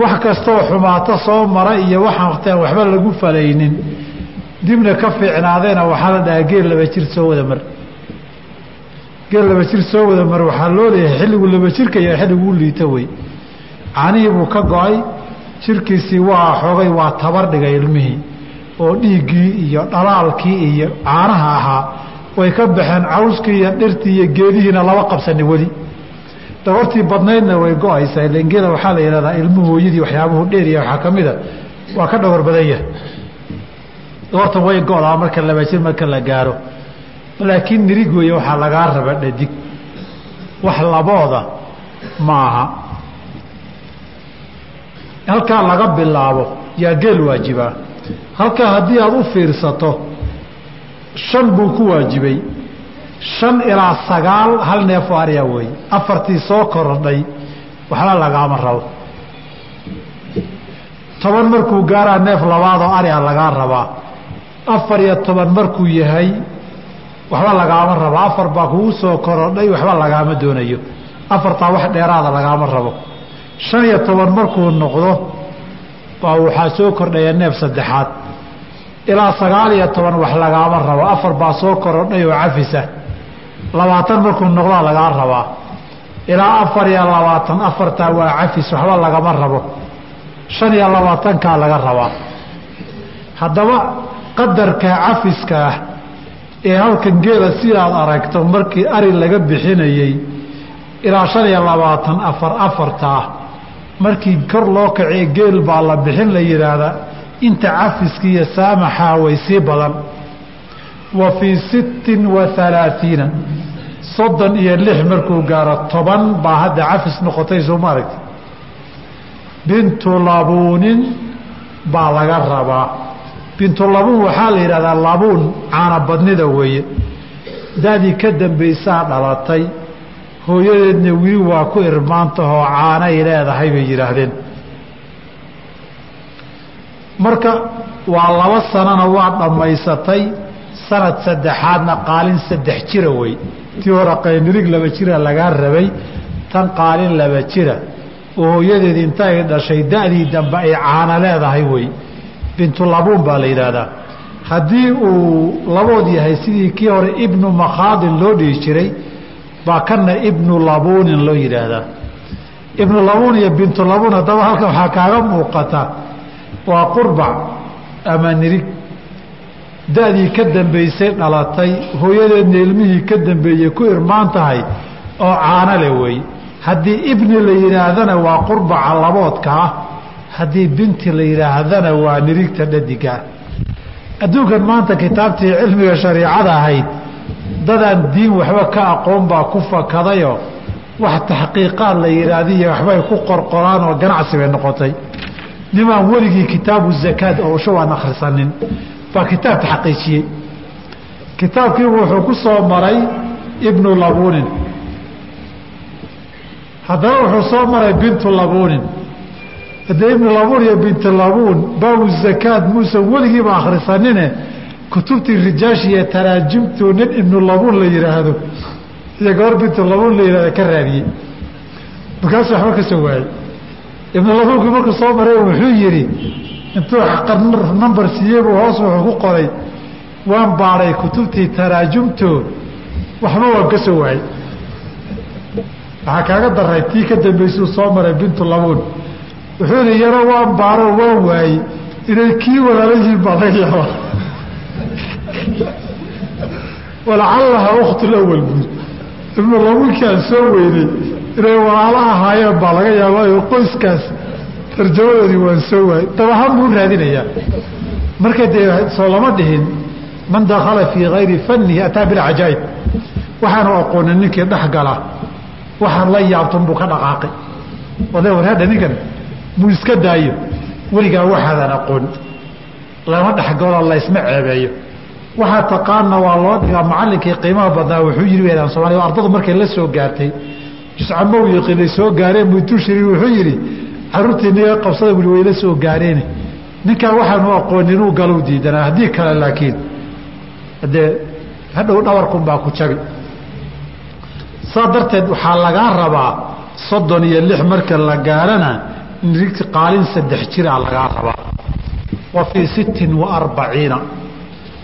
Wax kastoo xumaato soo mara iyo waxaan waxba lagu falaynin. Dibna ka fiicnaadayna waxaa la dhahaa geel laba jir soo wada mar. Geel laba jir soo wada mar waxaa loo leeyahay xilligu laba jirka iyo xilligu u liito wey. Canihii buu ka go'ay jirkiisii waa xoogay waa tabar dhigay ilmihii. Oo dhiiggii iyo dhalaalkii iyo caanaha ahaa way ka baxeen cawskii iyo dhirtii iyo geedihiina laba qabsani weli. Dhagortii badnaydna way go'aysaa lengeela waxaa la yidhahdaa ilmu hooyadii waxyaabuhu dheeriya waxaa ka mida waa ka dhawar badan yahay. Dhagortan way go-daa marka laba jir marka la gaaro. Laakiin nirig weeye waxaa lagaa raba dhadig. Wax labooda ma aha halkaa laga bilaabo yaa geel waajibaa. Halkaa haddii aada u fiirsato shan buu ku waajibay. Shan ilaa sagaal hal neefoo arya weeye afartii soo korodhay. Waxba lagaama rabo. Toban markuu gaaraa neef labaadoo arya lagaa rabaa. Afar iyo toban markuu yahay waxba lagaama rabo. Afar baa kugu soo korodhay waxba lagaama doonayo. Afartaa wax dheeraada lagaama rabo. Shan iyo toban markuu noqdo baa waxaa soo kordhaya neef saddexaad ilaa sagaal iyo toban wax lagaama rabo. Afar baa soo korodhay oo cafisa. Labaatan markuu noqdaa lagaa rabaa. Ilaa afar iyo labaatan afartaa waa cafis waxba lagama rabo. Shan iyo labaatankaa laga rabaa. Haddaba qadarka cafiska ah ee halkan geela sidaad aragto markii ari laga bixinayey ilaa shan iyo labaatan afar afartaa markii kor loo kacee geel baa la bixin la yidhaahdaa inta cafiska iyo saamaxaa way sii badan. Wa fii sittin wa halaaiina soddon iyo lix markuu gaaro toban baa hadda cafis noqotay sooma aragti? Bintu labuunin baa laga rabaa. Bintu labuun waxaa la yidhahdaa labuun caana badnida weeye. Daadii ka dambaysaa dhalatay. Hooyadeedna wili waa ku irmaantahoo caanay leedahay bay yidhaahdeen marka waa laba sanona waa dhammaysatay sanad saddexaadna qaalin saddex jira wey. Tii hore qaynirig laba jira lagaa rabay tan qaalin laba jira. Oo hooyadeed intay dhashay da'dii dambe ay caana leedahay wey. Bintu labuun baa la yidhaahdaa. Haddii uu labood yahay sidii kii hore ibnu makhaadin loo dhihi jiray baa kana ibnu labuunin loo yidhaahdaa. Ibnu labuun iyo bintu labuun haddaba halkan waxaa kaaga muuqata waa qurbac ama nirig. Da-dii ka dambaysay dhalatay hooyadeedna ilmihii ka dambeeyey ku irmaan tahay oo caano le wey. Haddii ibni la yidhaahdana waa qurbaca laboodka ah haddii binti la yidhaahdana waa nirigta dhadigaa adduunkan maanta kitaabtii cilmiga shariicada ahayd dadaan diin waxba ka aqoon baa ku fakadayoo wax taxqiiqaad la yidhaahdiyo waxbay ku qorqoraan oo ganacsi bay noqotay nimaan weligii kitaabu zakaad oo usho aan akhrisanin baa kitaabka xaqiijiyey kitaabkii wuxuu ku soo maray ibnu labuunin haddana wuxuu soo maray bintu labuunin haddee ibnu labuun iyo bintu labuun baabu zakaad muusan weligiiba akhrisanine kutubtii rijaashi iyo taraajimtu nin ibnu labuun la yidhaahdo iyo gabar bintu labuun la yihahdo ka raadiyey markaasuu waxba ka soo waayey ibnu labuunkii markuu soo maray wuxuu yidhi intuu nambar siiyey buu hoos wuxuu ku qoray waan baadhay kutubtii taraajumtood waxba waan ka soo waayey waxaa kaaga daray tii ka dambaysuu soo maray bintu labuun wuxuu yidhi yaro waan baaro waan waayey inay kii walaala yihiin baa laga yaaba walacallaha ukhtulawal buud ibnu labuunkii aan soo weynay inay walaalo ahaayeen baa laga yaabaayo qoyskaas tarjamadoodii waan soo waayey. Dabahaan buu raadinayaa. Marka dee soo lama dhihin man dakhala fii kayri fannihi ataa bilcajaa'ib waxaanu aqoonin ninkii dhex waxaan la yaabtan buu ka dhaqaaqay. Oday warhaadha ninkan muu iska daayo. Weligaa waxaadan aqoon. Lama dhexgalo laysma ceebeeyo. Waxaa taqaana waa loo dhigaa macallinkii qiimaha badnaa wuxuu yidhi weydaan soomaliya ardadu markay la soo gaartay juscamow yaqiinay soo gaareen mutushiri wuxuu yidhi caruurtiinaga qabsada bui wayla soo gaareene ninkaan waxaanu aqoon inuu galu diidanaa haddii kale laakiin. Dee hadhow dhabarkunbaa ku jabi saa darteed waxaa lagaa rabaa soddon iyo lix marka la gaarana qaalin saddex jiraa lagaa rabaa. Wa fii sittin wa arbaciina.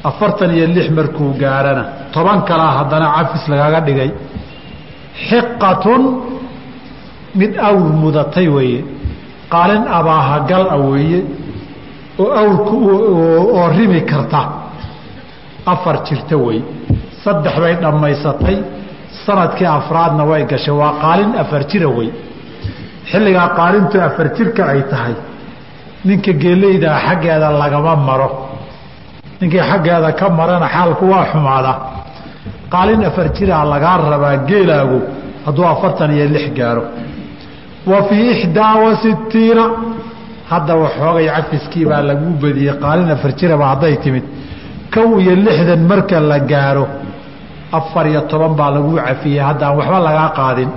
Afartan iyo lix markuu gaarana. Toban kalaa haddana cafis lagaaga dhigay xiqatun mid awr mudatay weeye. Qaalin abaahagal a weeye oo awrku oo rimi karta. Afar jirta wey saddex bay dhammaysatay. Sanadkii afraadna way gashay. Waa qaalin afar jira wey xilligaa qaalintu afar jirka ay tahay ninka geelaydaa xaggeeda lagama maro. Ninkii xaggeeda ka marana xaalku waa xumaada qaalin afar jiraa lagaa rabaa geelaagu hadduu afartan iyo lix gaaro. Wa fii ixdaa wa sittiina hadda waxoogay cafiskii baa laguu badiyey qaalin afar jiraba hadday timid. Kow iyo lixdan marka la gaaro afar iyo toban baa laguu cafiyey haddaan waxba lagaa qaadin.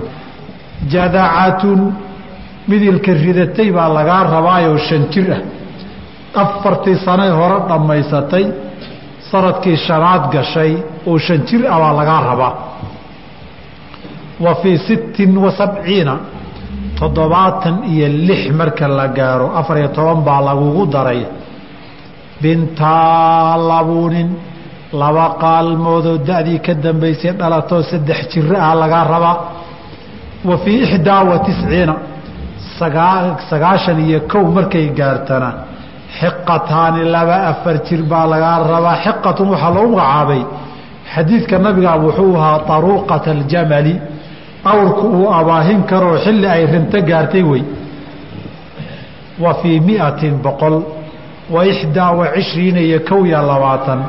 Jadacatun midilka ridatay baa lagaa rabaayoo shan jir ah. Afartii sanay hore dhammaysatay sannadkii shanaad gashay oo shan jir ah baa lagaa rabaa. Wa fii sittin wa sabciina toddobaatan iyo lix marka la gaaro afar iyo toban baa lagugu daray. Bintaa labuunin laba qaalmoodoo da-dii ka dambaysay dhalatoo saddex jiro ah lagaa rabaa. Wa fii ixdaa wa tisciina sagaashan iyo kow markay gaartana xiqataani laba afar jir baa lagaa rabaa. Xiqatun waxaa loogu magacaabay. Xadiidka nabiga wuxuu ahaa taruuqata aljamali. Awrku uu abaahin karoo xilli ay rinto gaartay wey. Wa fii miatin boqol wa ixdaa wa cishriina iyo kow iyo labaatan.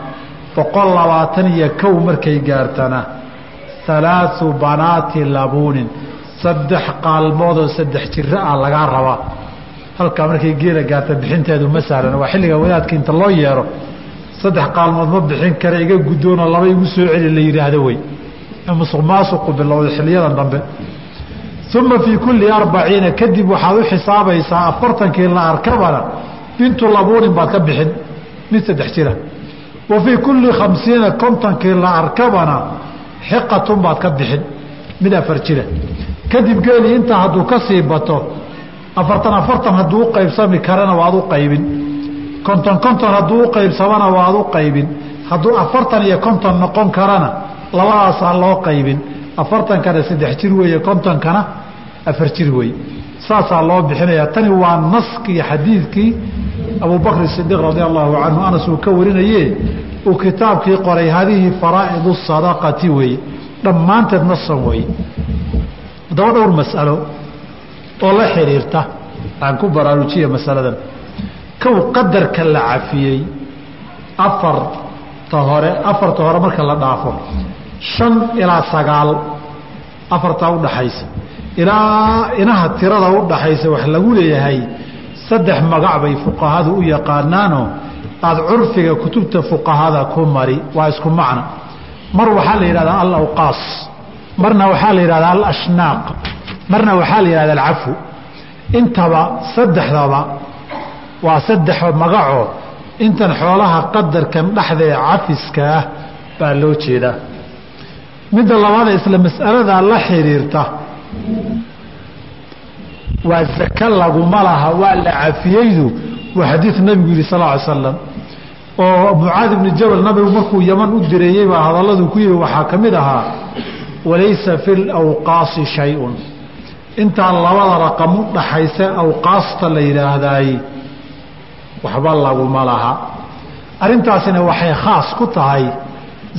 Boqol labaatan iyo kow markay gaartana. Halaau banaati labuunin saddex qaalmoodoo saddex jiro ah lagaa rabaa halkaa markay geela gaarta bixinteedu ma sahlan waa xilliga wadaadka inta loo yeero saddex qaalmood ma bixin kara iga guddoonoo laba igu soo celi la yidhaahdo wey musuq maasuqu bilowday xiliyadan dambe. Uma fii kulli arbaciina kadib waxaad u xisaabaysaa afartankii la arkabana bintu labuunin baad ka bixin mid saddex jira. Wa fii kulli khamsiina kontonkii la arkabana xiqatun baad ka bixin mid afar jira. Kadib geeli intaa hadduu ka sii bato afartan afartan hadduu u qaybsami karana waad u qaybin. konton konton hadduu u qaybsamana waad u qaybin. hadduu afartan iyo konton noqon karana labadaasaa loo qaybin. afartankana saddex jir weeye kontonkana afar jir weeye. saasaa loo bixinayaa. tani waa naskii xadiidkii abubakr sidiiq radia allahu canhu anas uu ka warinaye uu kitaabkii qoray hadihi faraa'idu sadaqati weeye. dhammaanteed nasan weeye. haddaba dhowr mas'alo oo la xidhiirta aan ku baraarujiya masaladan. Kow qadarka la cafiyey afarta hore afarta hore marka la dhaafo shan ilaa sagaal afartaa udhaxaysa ilaa inaha tirada udhaxaysa wax lagu leeyahay saddex magac bay fuqahadu u yaqaanaanoo aada curfiga kutubta fuqahada ku mari waa isku macno mar waxaa la yidhahdaa alawqaas marna waxaa la yidhahdaa alashnaaq marna waxaa la yihahda alcafu. Intaba saddexdaba waa saddexo magacoo intan xoolaha qadarkan dhexdee cafiska ah baa loo jeedaa. Midda labaada isla mas'aladaa la xiriirta waa zaka laguma laha waa la cafiyeydu. Waa xadiid nabigu yihi sal ly slam oo mucaad ibni jabal nabigu markuu yaman u direeyey baa hadalladuu ku yihi waxaa ka mid ahaa walaysa fi lawqaasi shay-un intaan labada raqam u dhaxaysa awqaasta la yidhaahdaay waxba laguma laha. Arrintaasina waxay khaas ku tahay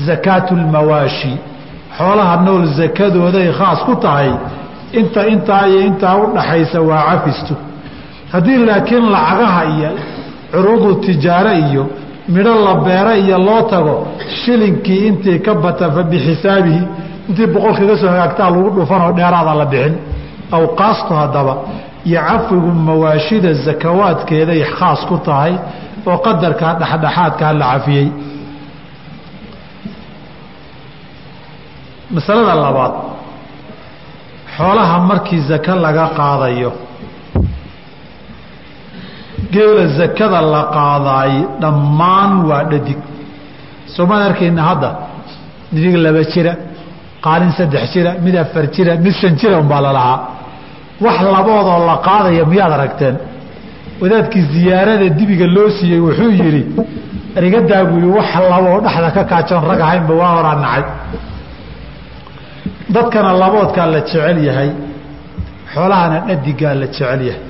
zakaatu lmawaashi xoolaha nool zakadooday khaas ku tahay inta intaa iyo intaa u dhaxaysa waa cafistu. Haddii laakiin lacagaha iyo curuudu tijaare iyo midho la beera iyo loo tago shilinkii intii ka bata fa bixisaabihi intii boqol kaga soo hagaagtaa lagu dhufanoo dheeraada la bixin awqaastu haddaba iyo cafigu mawaashida zakawaadkeeday khaas ku tahay oo qadarkaa dhexdhexaadkaa la cafiyey. Masalada labaad xoolaha markii zaka laga qaadayo geela zakada la qaadaay dhammaan waa dhadig. Soomaan arkayna hadda? Nidig laba jira qaalin saddex jira mid afar jira mid shan jira umbaa lalahaa wax laboodoo la qaadaya miyaad aragteen? Wadaadkii ziyaarada dibiga loo siiyey wuxuu yidhi arigadaa buu yii wax laboo dhexda ka kaajoon rag ahaynba waa horaa nacay. Dadkana laboodkaa la jecel yahay xoolahana dhadigaa la jecel yahay.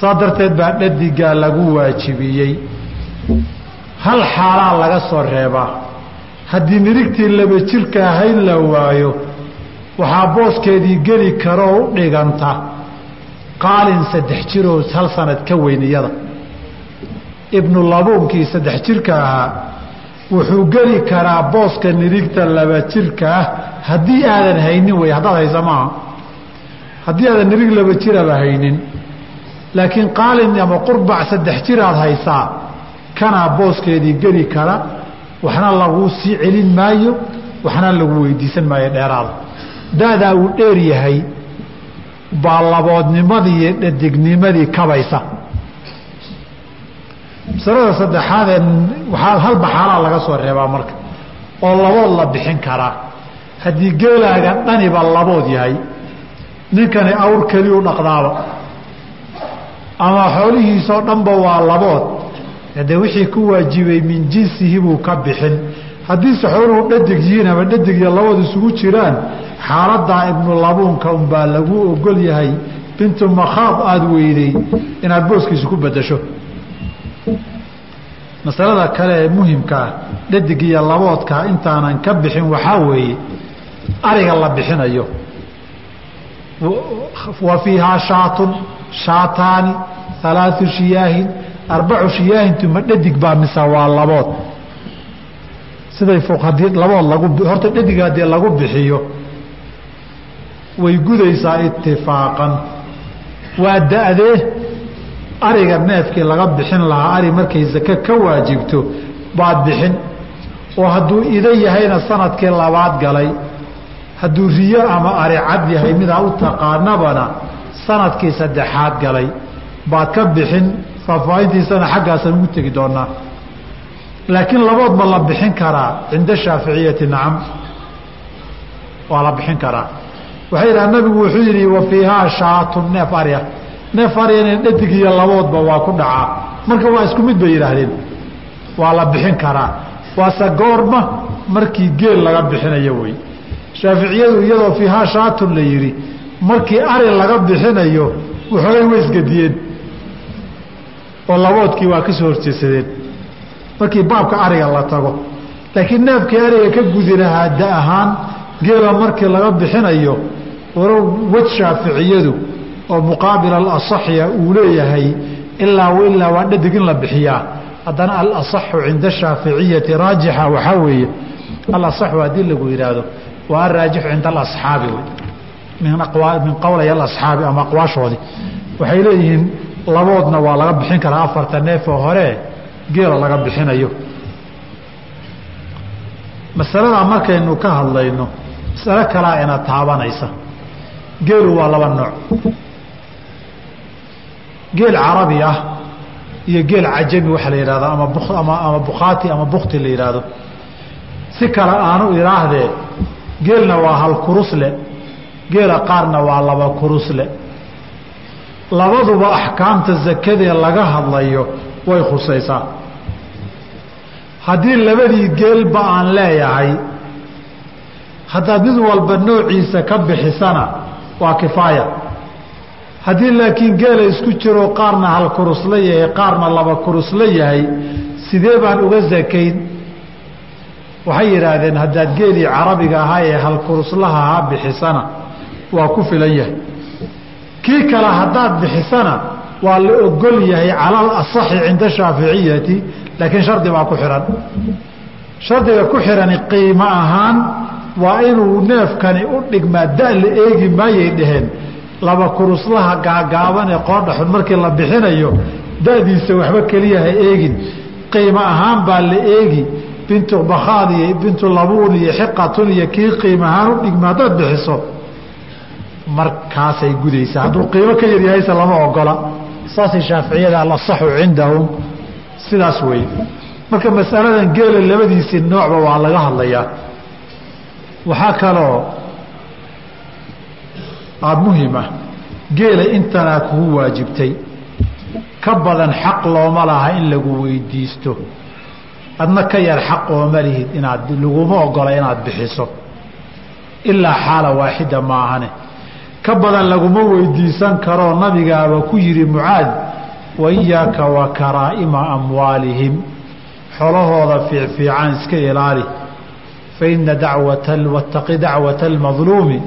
Saa darteed baa dhadigaa lagu waajibiyey. Hal xaalaa laga soo reebaa. Haddii nirigtii laba jirka ahayn la waayo waxaa booskeedii geli karoo u dhiganta qaalin saddex jiroo hal sanad ka weyn iyada. Ibnu labuunkii saddex jirka ahaa wuxuu geli karaa booska nirigta laba jirka ah. Haddii aadan haynin wey haddaad haysa maaha haddii aadan nirig laba jiraba haynin. Laakiin qaalin ama qurbac saddex jiraad haysaa kanaa booskeedii geli kara waxna laguu sii celin maayo waxna lagu weydiisan maayo dheeraada daadaa uu dheer yahay baa laboodnimadii iyo dhadignimadii kabaysa. Masalada saddexaadee waaa halba xaalaa laga soo reebaa marka oo labood la bixin karaa. Haddii geelaaga dhaniba labood yahay ninkani awr keliyu dhaqdaaba. Ama xoolihiisoo dhanba waa labood dee wixii ku waajibay min jinsihi buu ka bixin. Haddiise xooluhu dhadig yihiin ama dhadig iyo labood isugu jiraan xaaladaa ibnu labuunka unbaa lagu ogol yahay bintu makhaad aada weyday inaad booskiisa ku bedasho masalada kale ee muhimkaa dhadig iyo laboodka intaanan ka bixin waxaa weeye ariga la bixinayo. Wa fiihaa shaatun shaataani alaau shiyaahin arbacu shiyaahintu ma dhadig baa mise waa labood? Siday labood lagu horta dhadig haddii lagu bixiyo way gudaysaa itifaaqan waa da-dee ariga neefkii laga bixin lahaa ari markay zake ka waajibto baad bixin. Oo hadduu ida yahayna sannadkii labaad galay hadduu riyo ama ari cad yahay midaa u taqaanabana sannadkii saddexaad galay baad ka bixin. Faahfaahintiisana xaggaasaan ugu tegi doonaa laakiin labood ma la bixin karaa cinda shaaficiyati nacam waa la bixin karaa waxay yidhaha nabigu wuxuu yidhi wa fiihaa shaatun neef arya neef aryana dhadig iyo laboodba waa ku dhacaa marka waa isku mid bay yidhaahdeen. Waa la bixin karaa. Waase goorma markii geel laga bixinayo wey. Shaaficiyadu iyadoo fiihaa shaatun la yidhi markii ari laga bixinayo waxoogay way isgadiyeen oo laboodkii waa ka soo horjeesadeen. Markii baabka ariga la tago. Laakiin neefkii ariga ka gudi lahaa da ahaan geela markii laga bixinayo walow shaaficiyadu oo muqaabil alasaxya uu leeyahay ilaa ilaa waa dhadig in la bixiyaa. Haddana alasaxu cinda shaaficiyati raajixa waxaa weeye alasaxu haddii lagu yidhaahdo waa araajixu cinda alasxaabi min qowlay alasxaabi ama aqwaashoodii. Waxay leeyihiin laboodna waa laga bixin karaa afarta neefoo hore geela laga bixinayo. Masaladaa markaynu ka hadlayno masalo kalaa ina taabanaysa. Geelu waa laba nooc. Geel carabi ah iyo geel cajami waxaa la yidhahdo ama ama ama bukhaati ama bukti la yidhaahdo. Si kale aanu idhaahdee geelna waa hal kurusle geela qaarna waa laba kurusle labaduba axkaamta zakadee laga hadlayo way khusaysaa. Haddii labadii geelba aan leeyahay haddaad mid walba noociisa ka bixisana waa kifaaya. Haddii laakiin geela isku jiro qaarna hal kurusla yahay qaarna laba kurusla yahay sidee baan uga sakayn waxay yidhaahdeen haddaad geelii carabiga ahaa ee hal kuruslaha ahaa bixisana waa ku filan yahay. Kii kale haddaad bixisana waa la ogol yahay cala alasaxi cinda shaaficiyati laakiin shardi baa ku xihan shardiga ku xihani qiimo ahaan waa inuu neefkani u dhigmaa da la eegi maayay dhaheen. Laba kuruslaha gaagaaban ee qoodhaxun markii la bixinayo da'diisa waxba keliya ha eegin. Qiimo ahaan baa la eegi. Bintu bakhaad iyo bintu labuun iyo xiqatun iyo kii qiimo ahaan u dhigma haddaad bixiso markaasay gudaysaa. Hadduu qiimo ka yaryahayse lama ogola saasay shaaficiyada alasaxu cindahum. Sidaas wey marka masaladan geela labadiisii noocba waa laga hadlayaa waxaa kaloo aada muhima geela intanaa kugu waajibtay. Ka badan xaq looma laha in lagu weydiisto. Adna ka yar xaq ooma lihid inaad laguma ogola inaad bixiso. Ilaa xaala waaxida maahane. Ka badan laguma weydiisan karoo nabigaaba ku yihi mucaad wa iyaaka wa karaa'ima amwaalihim. Xolahooda fiicfiican iska ilaali dacwata wataqi dacwata almadluumi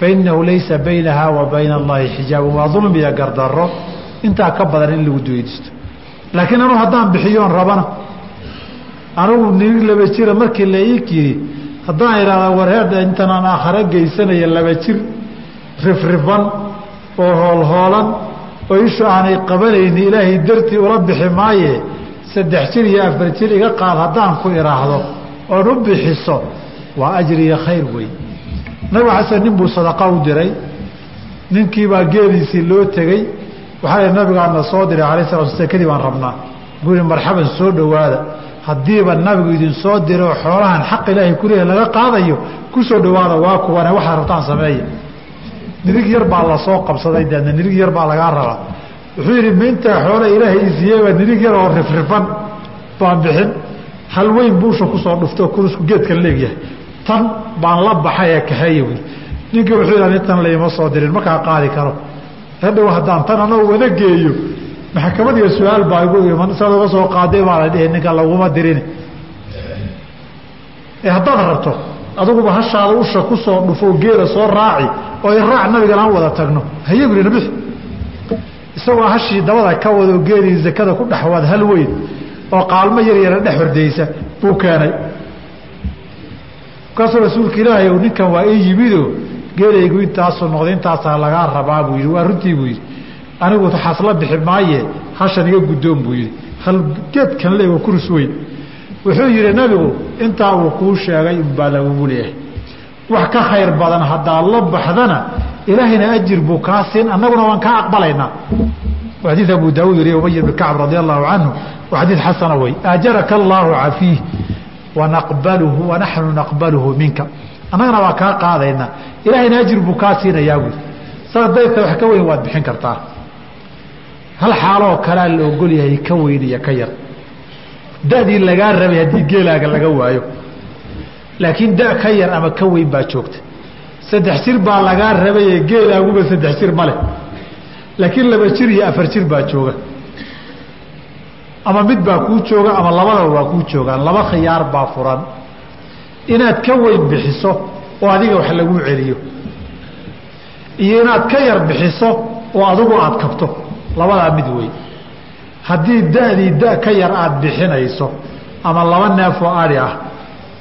fainahu laysa baynaha wa bayna allahi xijaabu waa dulmiya gardaro intaa ka badan in lagu weydiisto laakiin anugu haddaan bixiyoon rabana anugu nin laba jira markii la ii yidhi haddaan idhahda warheedha intanaan aakhare geysanaya laba jir rifrifan oo hoolhoolan oo ishu aanay qabanayni ilaahay dartii ula bixi maaye saddex jir iyo afar jir iga qaad haddaan ku idhaahdo oon u bixiso waa ajriya khayr wey nabi xasan nin buu sadaqa u diray ninkiibaa geeliisii loo tegey waxaa l nabigaana soo diray alay sala sl kadib aan rabnaa. Buu yihi marxaban soo dhowaada. Haddiiba nabigu idin soo diro xoolahan xaq ilaahay kuleeya laga qaadayo ku soo dhowaada waa kuwane waxaad rabtaan sameeya nirig yar baa la soo qabsaday deedna nirig yar baa lagaa rabaa. Wuxuu yidhi mintaa xoola ilaahay isiiyeyba nirig yar oo rifrifan baan bixin hal weyn buusha ku soo dhuftoo kurusku geedkan leegyahay. Tan baan la baxay ee kaxeeya wy ninkii wuxuu yidhah intan laima soo dirin markaa qaadi karo. Hadhow haddaan tan anoo wada geeyo maxkamadiga su'aal baa igu iman saad uga soo qaaday baa la dhihi ninka laguma dirin. Ee haddaad rabto adiguba hashaada usha ku soo dhufo geela soo raaci oo iraac nabigan aan wada tagno haye bu nabix isagoo hashii dabada ka wado geelii zakada ku dhexwaad hal weyn oo qaalmo yar yara dhex hordaysa buu keenay. Markaasuu rasuulka ilaahay ninkan waa ii yimido geelaygu intaasuu noqday intaasaa lagaa rabaa buu yidhi. Waa runtii buu yidhi. Anigu xasla bixi maaye hashan iga guddoon buu yidhi. Hal geedkan le waa kurus weyn. Wuxuu yidhi nabigu intaa uu kuu sheegay unbaa lagugu leeyahay wax ka khayr badan haddaad la baxdana ilaahayna ajir buu kaa siin annaguna waan kaa aqbalaynaa xadiid abu daawud wariye ubay bn kacb radi allahu canhu waa xadiid xasana wey aajaraka allaahu cafiih wanaqbaluhu wanaxnu naqbaluhu minka waa kaa qaadaynaa ilaahayna ajir buu kaa siinayaa buy saa wax ka weyn waad bixin kartaa hal xaaloo kalea la ogol yahay ka weyn iyo ka yar dadii lagaa rabay haddii geelaaga laga waayo laakiin da ka yar ama ka weyn baa joogta saddex jir baa lagaa rabayee geelaaguba saddex jir ma leh laakiin laba jir iyo afar jir baa jooga. Ama mid baa kuu jooga ama labadaba waa kuu joogaan laba khiyaar baa furan. Inaad ka weyn bixiso oo adiga wax laguu celiyo. Iyo inaad ka yar bixiso oo adigu aad kabto. Labadaa mid wey haddii da'dii da ka yar aad bixinayso ama laba neef oo adhi ah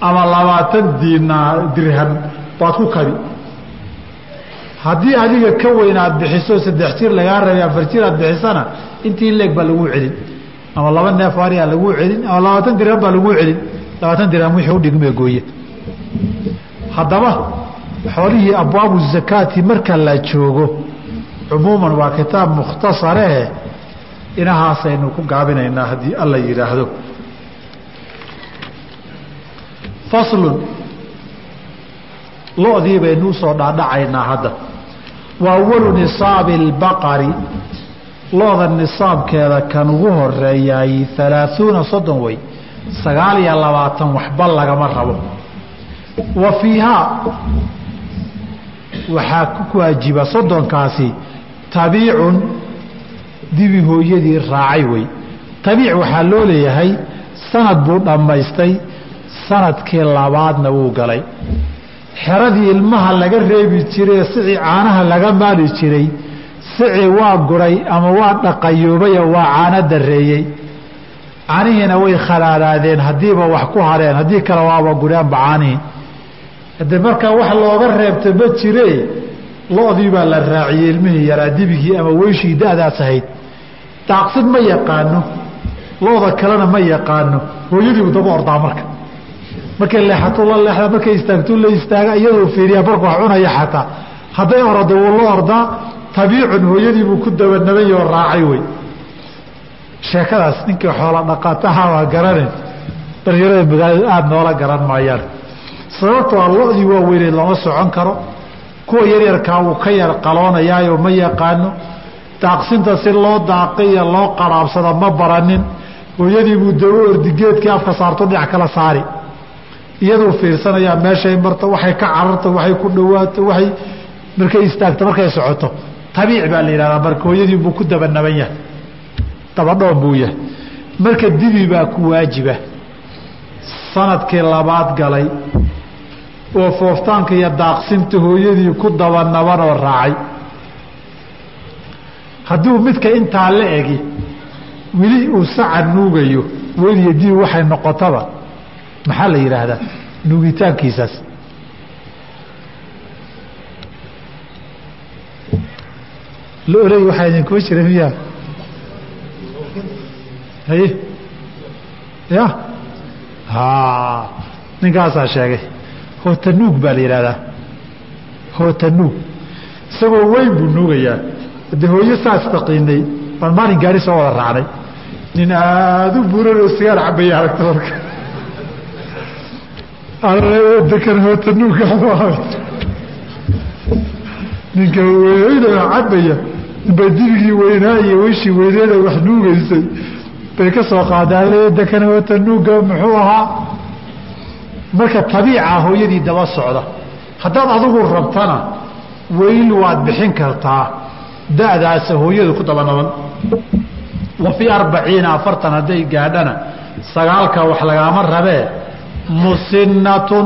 ama labaatan diinaar dirham baad ku kabi haddii adiga ka weyn aad bixiso saddex jir lagaa rabay afar jir aad bixisana intii leeg baa laguu celin. Ama laba neef oo adhi a laguu celin ama labaatan dirham baa laguu celin. Labaatan dirham wixii udhigmee gooye. Haddaba xoolihii abwaabu zakaati marka la joogo cumuuman waa kitaab mukhtasarehe inahaasaynu ku gaabinaynaa haddii alla yidhaahdo. Faslun lo-dii baynu u soo dhaadhacaynaa hadda wa awalu nisaabi albaqari. Lo-da nisaabkeeda kan ugu horeeyaay halaaثuuna soddon wey sagaal iyo labaatan waxba lagama rabo. Wa fiihaa waxaa ku waajiba soddonkaasi. Tabiicun dibi hooyadii raacay wey tabiic waxaa loo leeyahay sanad buu dhammaystay sannadkii labaadna wuu galay xeradii ilmaha laga reebi jiray sicii caanaha laga maali jiray sicii waa guray ama waa dhaqayoobayo waa caano dareeyey. Caanihiina way khalaalaadeen haddiiba wax ku hareen haddii kale waaba gureenba caanihii hadee markaa wax looga reebta ma jire lo-dii baa la raaciyey ilmihii yaraa dibigii ama weyshii da-daas ahayd. Daaqsin ma yaqaano lo-da kalena ma yaqaano hooyadiibu daba ordaa marka markay leexatuu la leexda markay istaagtuu la istaaga iyadoo fiiriya barku wax cunaya xataa. Hadday orada wuu la ordaa tabiicun hooyadiibuu ku dabanabay oo raacay wey. Sheekadaas ninkii xoola dhaqataha waa garanin dhalinyarada magaalada aada noola garan maayaan. Sababtoo a lo-dii waa weyneed lama socon karo. Kuwa yaryarkaa wuu ka yar qaloonayaayoo ma yaqaano. Daaqsinta si loo daaqiyo loo qaraabsada ma baranin. Hooyadiibuu daba ordigeedkii afka saarto dhinac kala saari iyaduu fiirsanayaa meeshay marto waxay ka cararto waxay ku dhawaato waay markay istaagto markay socoto. Tabiic baa la yidhahdaa marka hooyadiibuu ku dabanaban yahay. Dabadhoon buu yahay. Marka dibi baa ku waajiba. Sanadkii labaad galay oo fooftaanka iyo daaqsinta hooyadii ku dabanaban oo raacay. Hadduu midka intaa la egi weli uu saca nuugayo weliyo dibi waxay noqotaba maxaa la yidhaahdaa? Nuugitaankiisaas loley waxaa idinkuma jira miya? Haye? Ya? Ha ninkaasaa sheegay. Hootanuug baa la yidhahdaa hootanuug isagoo weyn buu nuugayaa. De hooyo saas taqiinay baan maalin gaari soo wada raacnay. Nin aada u buuran oo sigaar cabaya aragta marka dekan hootanuugka ninka weyna cabaya ninbaa dibigii weynaa iyo weshii weyneeda wax nuugaysay. Bay ka soo qaadaan. Dekan hootanuugga muxuu ahaa? Marka tabiica hooyadii daba socda. Haddaad adigu rabtana weyl waad bixin kartaa. Da'daasa hooyadu ku daba naban. Wa fii arbaciina afartan hadday gaadhana sagaalka wax lagaama rabee musinatun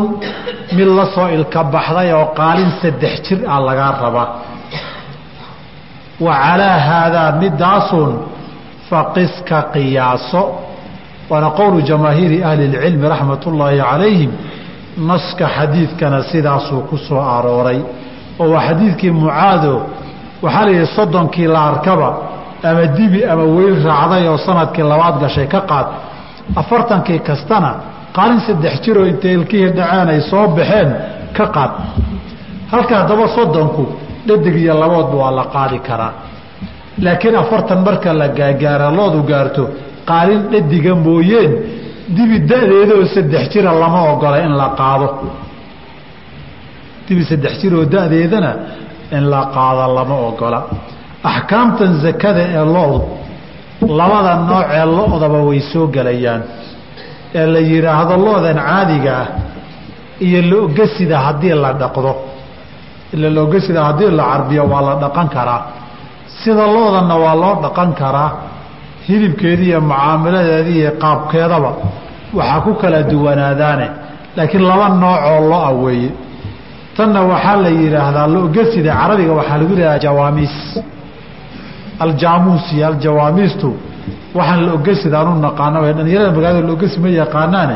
mid la soo ilka baxday oo qaalin saddex jir ah lagaa rabaa wa calaa haadaa midaasun faqiska qiyaaso. Waana qowlu jamaahiiri ahli اlcilmi raxmat ullaahi calayhim naska xadiidkana sidaasuu ku soo arooray. Oo waa xadiidkii mucaado waxaa la yidhi soddonkii la arkaba ama dibi ama weyl raacday oo sannadkii labaad gashay ka qaad afartankii kastana qaalin saddex jiroo intay ilkihii dhaceen ay soo baxeen ka qaad. Halka haddaba soddonku dhadig iyo laboodba waa la qaadi karaa. Laakiin afartan marka la gaagaara loodu gaarto qaalin dhadiga mooyeen dibi da-deeda oo saddex jira lama ogola in la qaado. Dibi saddex jir oo da-deedana in la qaado lama ogola. Axkaamtan zakada ee loodu labada nooc ee lo-daba way soo gelayaan ee la yidhaahdo loodan caadiga ah iyo logasida haddii la dhaqdo. Ila logasida haddii la carbiyo waa la dhaqan karaa. Sida loodanna waa loo dhaqan karaa hilibkeedii iyo mucaamaladeedii iyo qaabkeedaba waxaa ku kala duwanaadaane. Laakiin laba noocoo lo'a weeye. Tanna waxaa la yidhaahdaa logasida carabiga waxaa lagu yidhahdaa jawaamiis. Aljaamuus iyo aljawaamiistu waxaan laogasida anu naqaano dhalinyarada magaalada laogasi ma yaqaanaane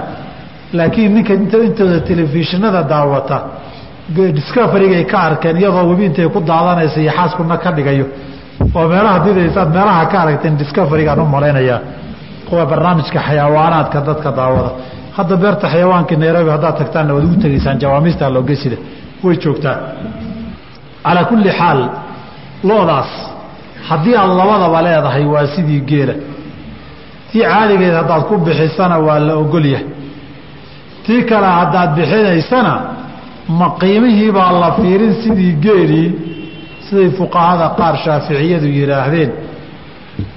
laakiin ninka intooda telefishinada daawata discoverygay ka arkeen iyadoo webi intay ku daadanaysa iyo xaaskuna ka dhigayo oo meelaha didaysaad meelaha ka aragteen discoverygaan u malaynayaa kuwa barnaamijka xayawaanaadka dadka daawada. Hadda beerta xayawaankii nairobi haddaad tagtaanna waad ugu tegaysaan jawaamiista loogesida way joogtaa. Calaa kulli xaal loodaas haddii aad labadaba leedahay waa sidii geela tii caadigeed haddaad ku bixisana waa la ogolyahay tii kale haddaad bixinaysana ma qiimihii baa la fiirin sidii geelii siday fuqahada qaar shaaficiyadu yidhaahdeen.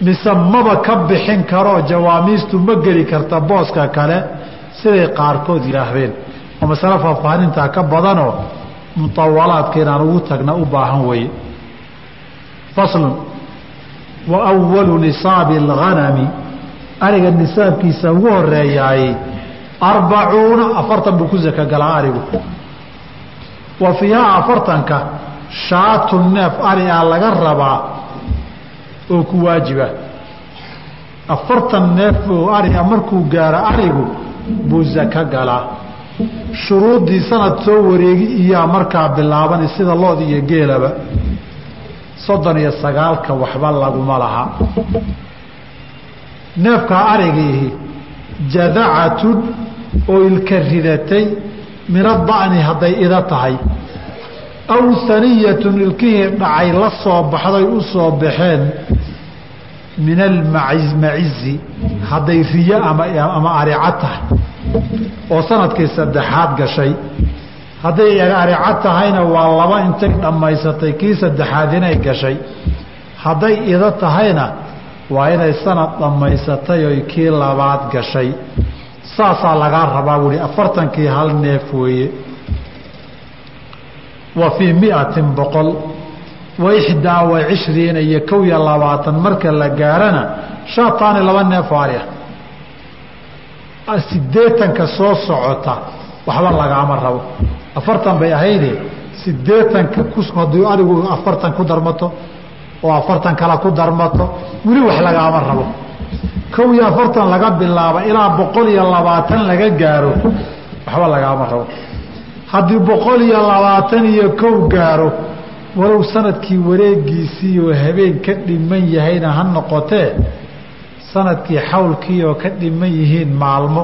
Mise maba ka bixin karoo jawaamiistu ma geli karta booska kale siday qaarkood yidhaahdeen. Oo masale faahfaahintaa ka badanoo mutawalaadka inaan ugu tagna u baahan weeye. Faslun wa walu nisaabi alghanami ariga nisaabkiisa ugu horeeyaay arbacuuna afartan buu ku saka galaa arigu. Wa fiihaa afartanka shaatu neef ari ah laga rabaa oo ku waajiba. Afartan neef oo ari a markuu gaaro arigu buu sako galaa. Shuruuddii sanad soo wareegi iyaa markaa bilaaban sida lood iyo geelaba. Soddon iyo sagaalka waxba laguma laha neefkaa arigiihi jadacatun oo ilka ridatay min ada'ni hadday ida tahay. Aw haniyatun ilkihii dhacay la soo baxday u soo baxeen min almacizi hadday riyo ama arica tahay. Oo sannadkii saddexaad gashay. Hadday arica tahayna waa laba intay dhammaysatay kii saddexaad inay gashay. Hadday ida tahayna waa inay sanad dhammaysatay oy kii labaad gashay. Saasaa lagaa rabaa buuhi afartankii hal neef weeye. Wa fii miatin boqol. Wa ixdaa wa cishriina iyo kow iyo labaatan marka la gaarana shaataani laba neef ari ah. Sideetanka soo socota waxba lagaama rabo. Afartan bay ahayde sideetanka hadduu adigu afartan ku darmato oo afartan kale ku darmato weli wax lagaama rabo. Kow iyo afartan laga bilaabo ilaa boqol iyo labaatan laga gaaro waxba lagaama rabo. Haddii boqol iyo labaatan iyo kow gaaro walow sannadkii wareegiisii oo habeen ka dhiman yahayna ha noqotee sannadkii xawlkii oo ka dhiman yihiin maalmo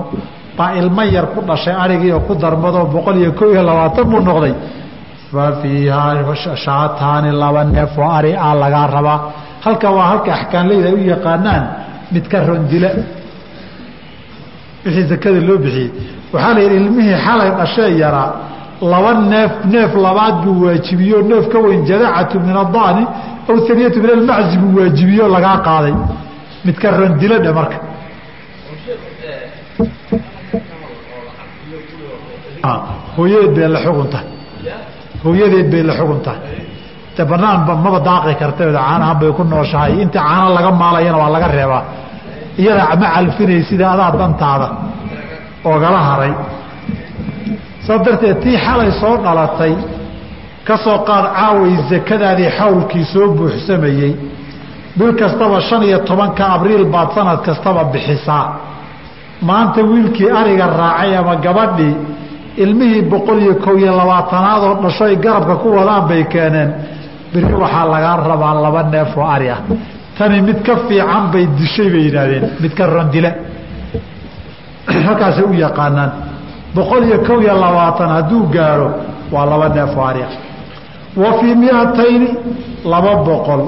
baa ilmo yar ku dhashay arigii oo ku darmadoo boqol iyo kow iyo labaatan buu noqday shaataani laba neef oo ari a lagaa rabaa halka waa halka axkaanleyda ay u yaqaanaan midka rondila wixii zakada loo bixiyey waxaa la yidhi ilmihii xalay dhashee yaraa laba neef neef labaad buu waajibiyo neef ka weyn jadacatu min adani aw aniyatu min almaczi buu waajibiyo lagaa qaaday midka rondiladhe marka hooyadeed bay la xuguntahay hooyadeed bay la xuguntahay de banaan maba daaqi karta caanahan bay ku nooshahay. Inta caana laga maalayana waa laga reebaa. Iyada ma calfinay sida adaa dantaada oogala haray. Saa darteed tii xalay soo dhalatay ka soo qaad caaway sakadaadii xawlkii soo buuxsamayey bil kastaba shan iyo tobanka abriil baad sanad kastaba bixisaa. Maanta wiilkii ariga raacay ama gabadhii ilmihii boqol iyo kow iyo labaatanaad oo dhasho garabka ku wadaan bay keeneen. Biri waxaa lagaa rabaa laba neef oo ari ah. Tani mid ka fiican bay dishay bay yidhaahdeen midka rondile halkaasay u yaqaanaan boqol iyo kow iyo labaatan hadduu gaaro waa laba neef oo ari ah. Wa fii miatayni laba boqol.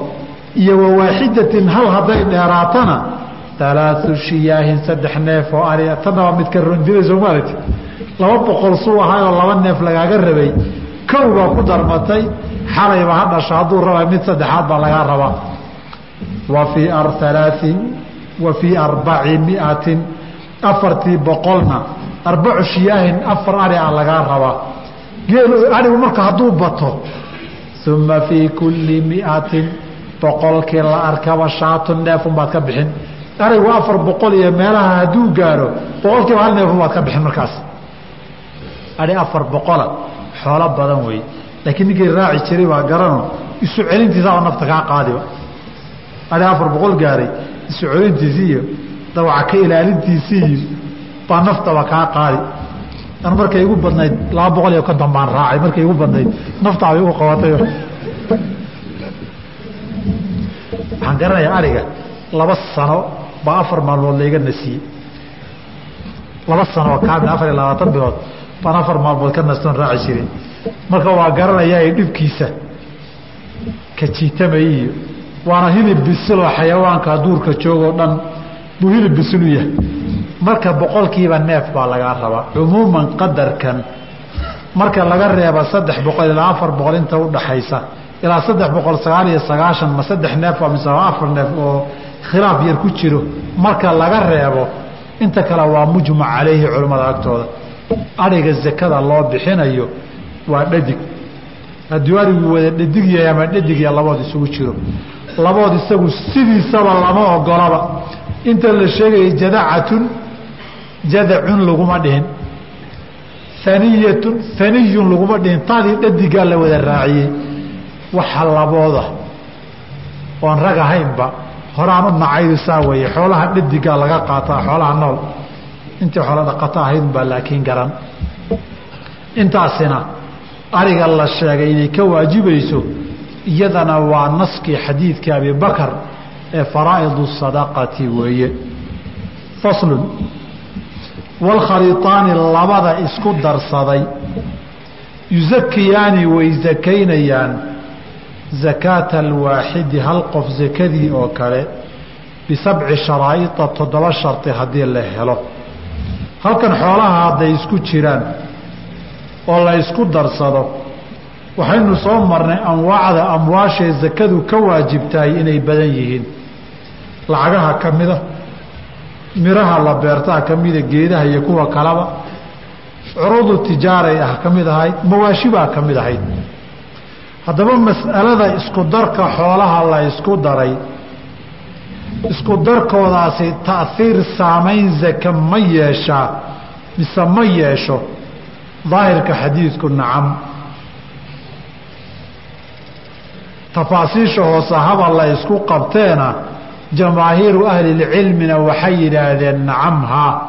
Iyo wawaaxidatin hal hadday dheeraatana alaau shiyaahin saddex neef oo ari tanna waa midka rondile soomaaliti laba boqol suu ahaayoo laba neef lagaaga rabay. Kow baa ku darmatay xalayba ha dhasho hadduu raba mid saddexaad baa lagaa rabaa. Wa fii alaai wa fii arbaci afartii boqolna arbacu shiyaahin afar ari a lagaa rabaa. Geel arigu marka hadduu bato uma fii kulli miatin boqolkii la arkaba shaatun neefun baad ka bixin. Arigu afar boqol iyo meelaha hadduu gaaro boqolkiiba hal neefun baad ka bixin markaas ari afar boqola. Xoolo badan wey. Laakiin ninkii raaci jiray baa garano. Isu celintiisaaba nafta kaa qaadiba ari afar boqol gaaray. Isu celintiisii iyo dawaca ka ilaalintiisii baa naftaba kaa qaadi. An markay igu badnayd laba boqol iyo konton baan raacay. Markay igu badnayd naftaaba igu qabatay. Waxaan garanayaa ariga laba sano baa afar maalmood layga nasiyey laba sano oo kaamil afar iyo labaatan bilood baan afar maalmood ka nastoon raaci jiray marka waa garanayaa dhibkiisa ka jiitamay iyo waana hilib bisiloo xayawaanka duurka joogoo dhan buu hilib bisil u yahay. Marka boqolkiiba neef baa lagaa rabaa cumuuman qadarkan. Marka laga reeba saddex boqol ilaa afar boqol inta udhaxaysa ilaa saddex boqol sagaal iyo sagaashan ma saddex neef mise afar neef oo khilaaf yar ku jiro. Marka laga reebo inta kale waa mujmac caleyhi culimmada agtooda adhiga zakada loo bixinayo waa dhadig. Hadduu arigu wada dhadig yahay ama dhadigya labood isugu jiro labood isagu sidiisaba lama ogolaba inta la sheegaya jadacatun jadacun laguma dhihin. Aniyatun aniyun laguma dhihin. Taadii dhadigaa la wada raaciyey waxa labooda oon rag ahaynba horaan u nacaydu saa weeye. Xoolaha dhadigaa laga qaataa xoolaha nool intii xoolo dhaqato ahaydunbaa laakiin garan. Intaasina ariga la sheegay inay ka waajibayso iyadana waa naskii xadiidkii abibakar ee faraa'idu sadaqati weeye. Faslun. Waalkhaliitaani labada isku darsaday. Yusakiyaani way sakaynayaan zakaata alwaaxidi hal qof sakadii oo kale bisabci sharaa'ida toddoba sharti haddii la helo halkan xoolaha hadday isku jiraan oo la isku darsado waxaynu soo marnay anwaacda amwaashee sakadu ka waajibtahay inay badan yihiin. Lacagaha ka mida miraha la beertaa ka mida geedaha iyo kuwa kaleba curudu tijaaray ah ka mid ahayd mawaashibaa ka mid ahayd. Haddaba mas'alada isku darka xoolaha la isku daray isku darkoodaasi ta'hiir saamayn zaka ma yeeshaa mise ma yeesho? Daahirka xadiidku nacam. Tafaasiisha hoose haba la isku qabteena jamaahiiru ahlilcilmina waxay yidhaahdeen nacam haa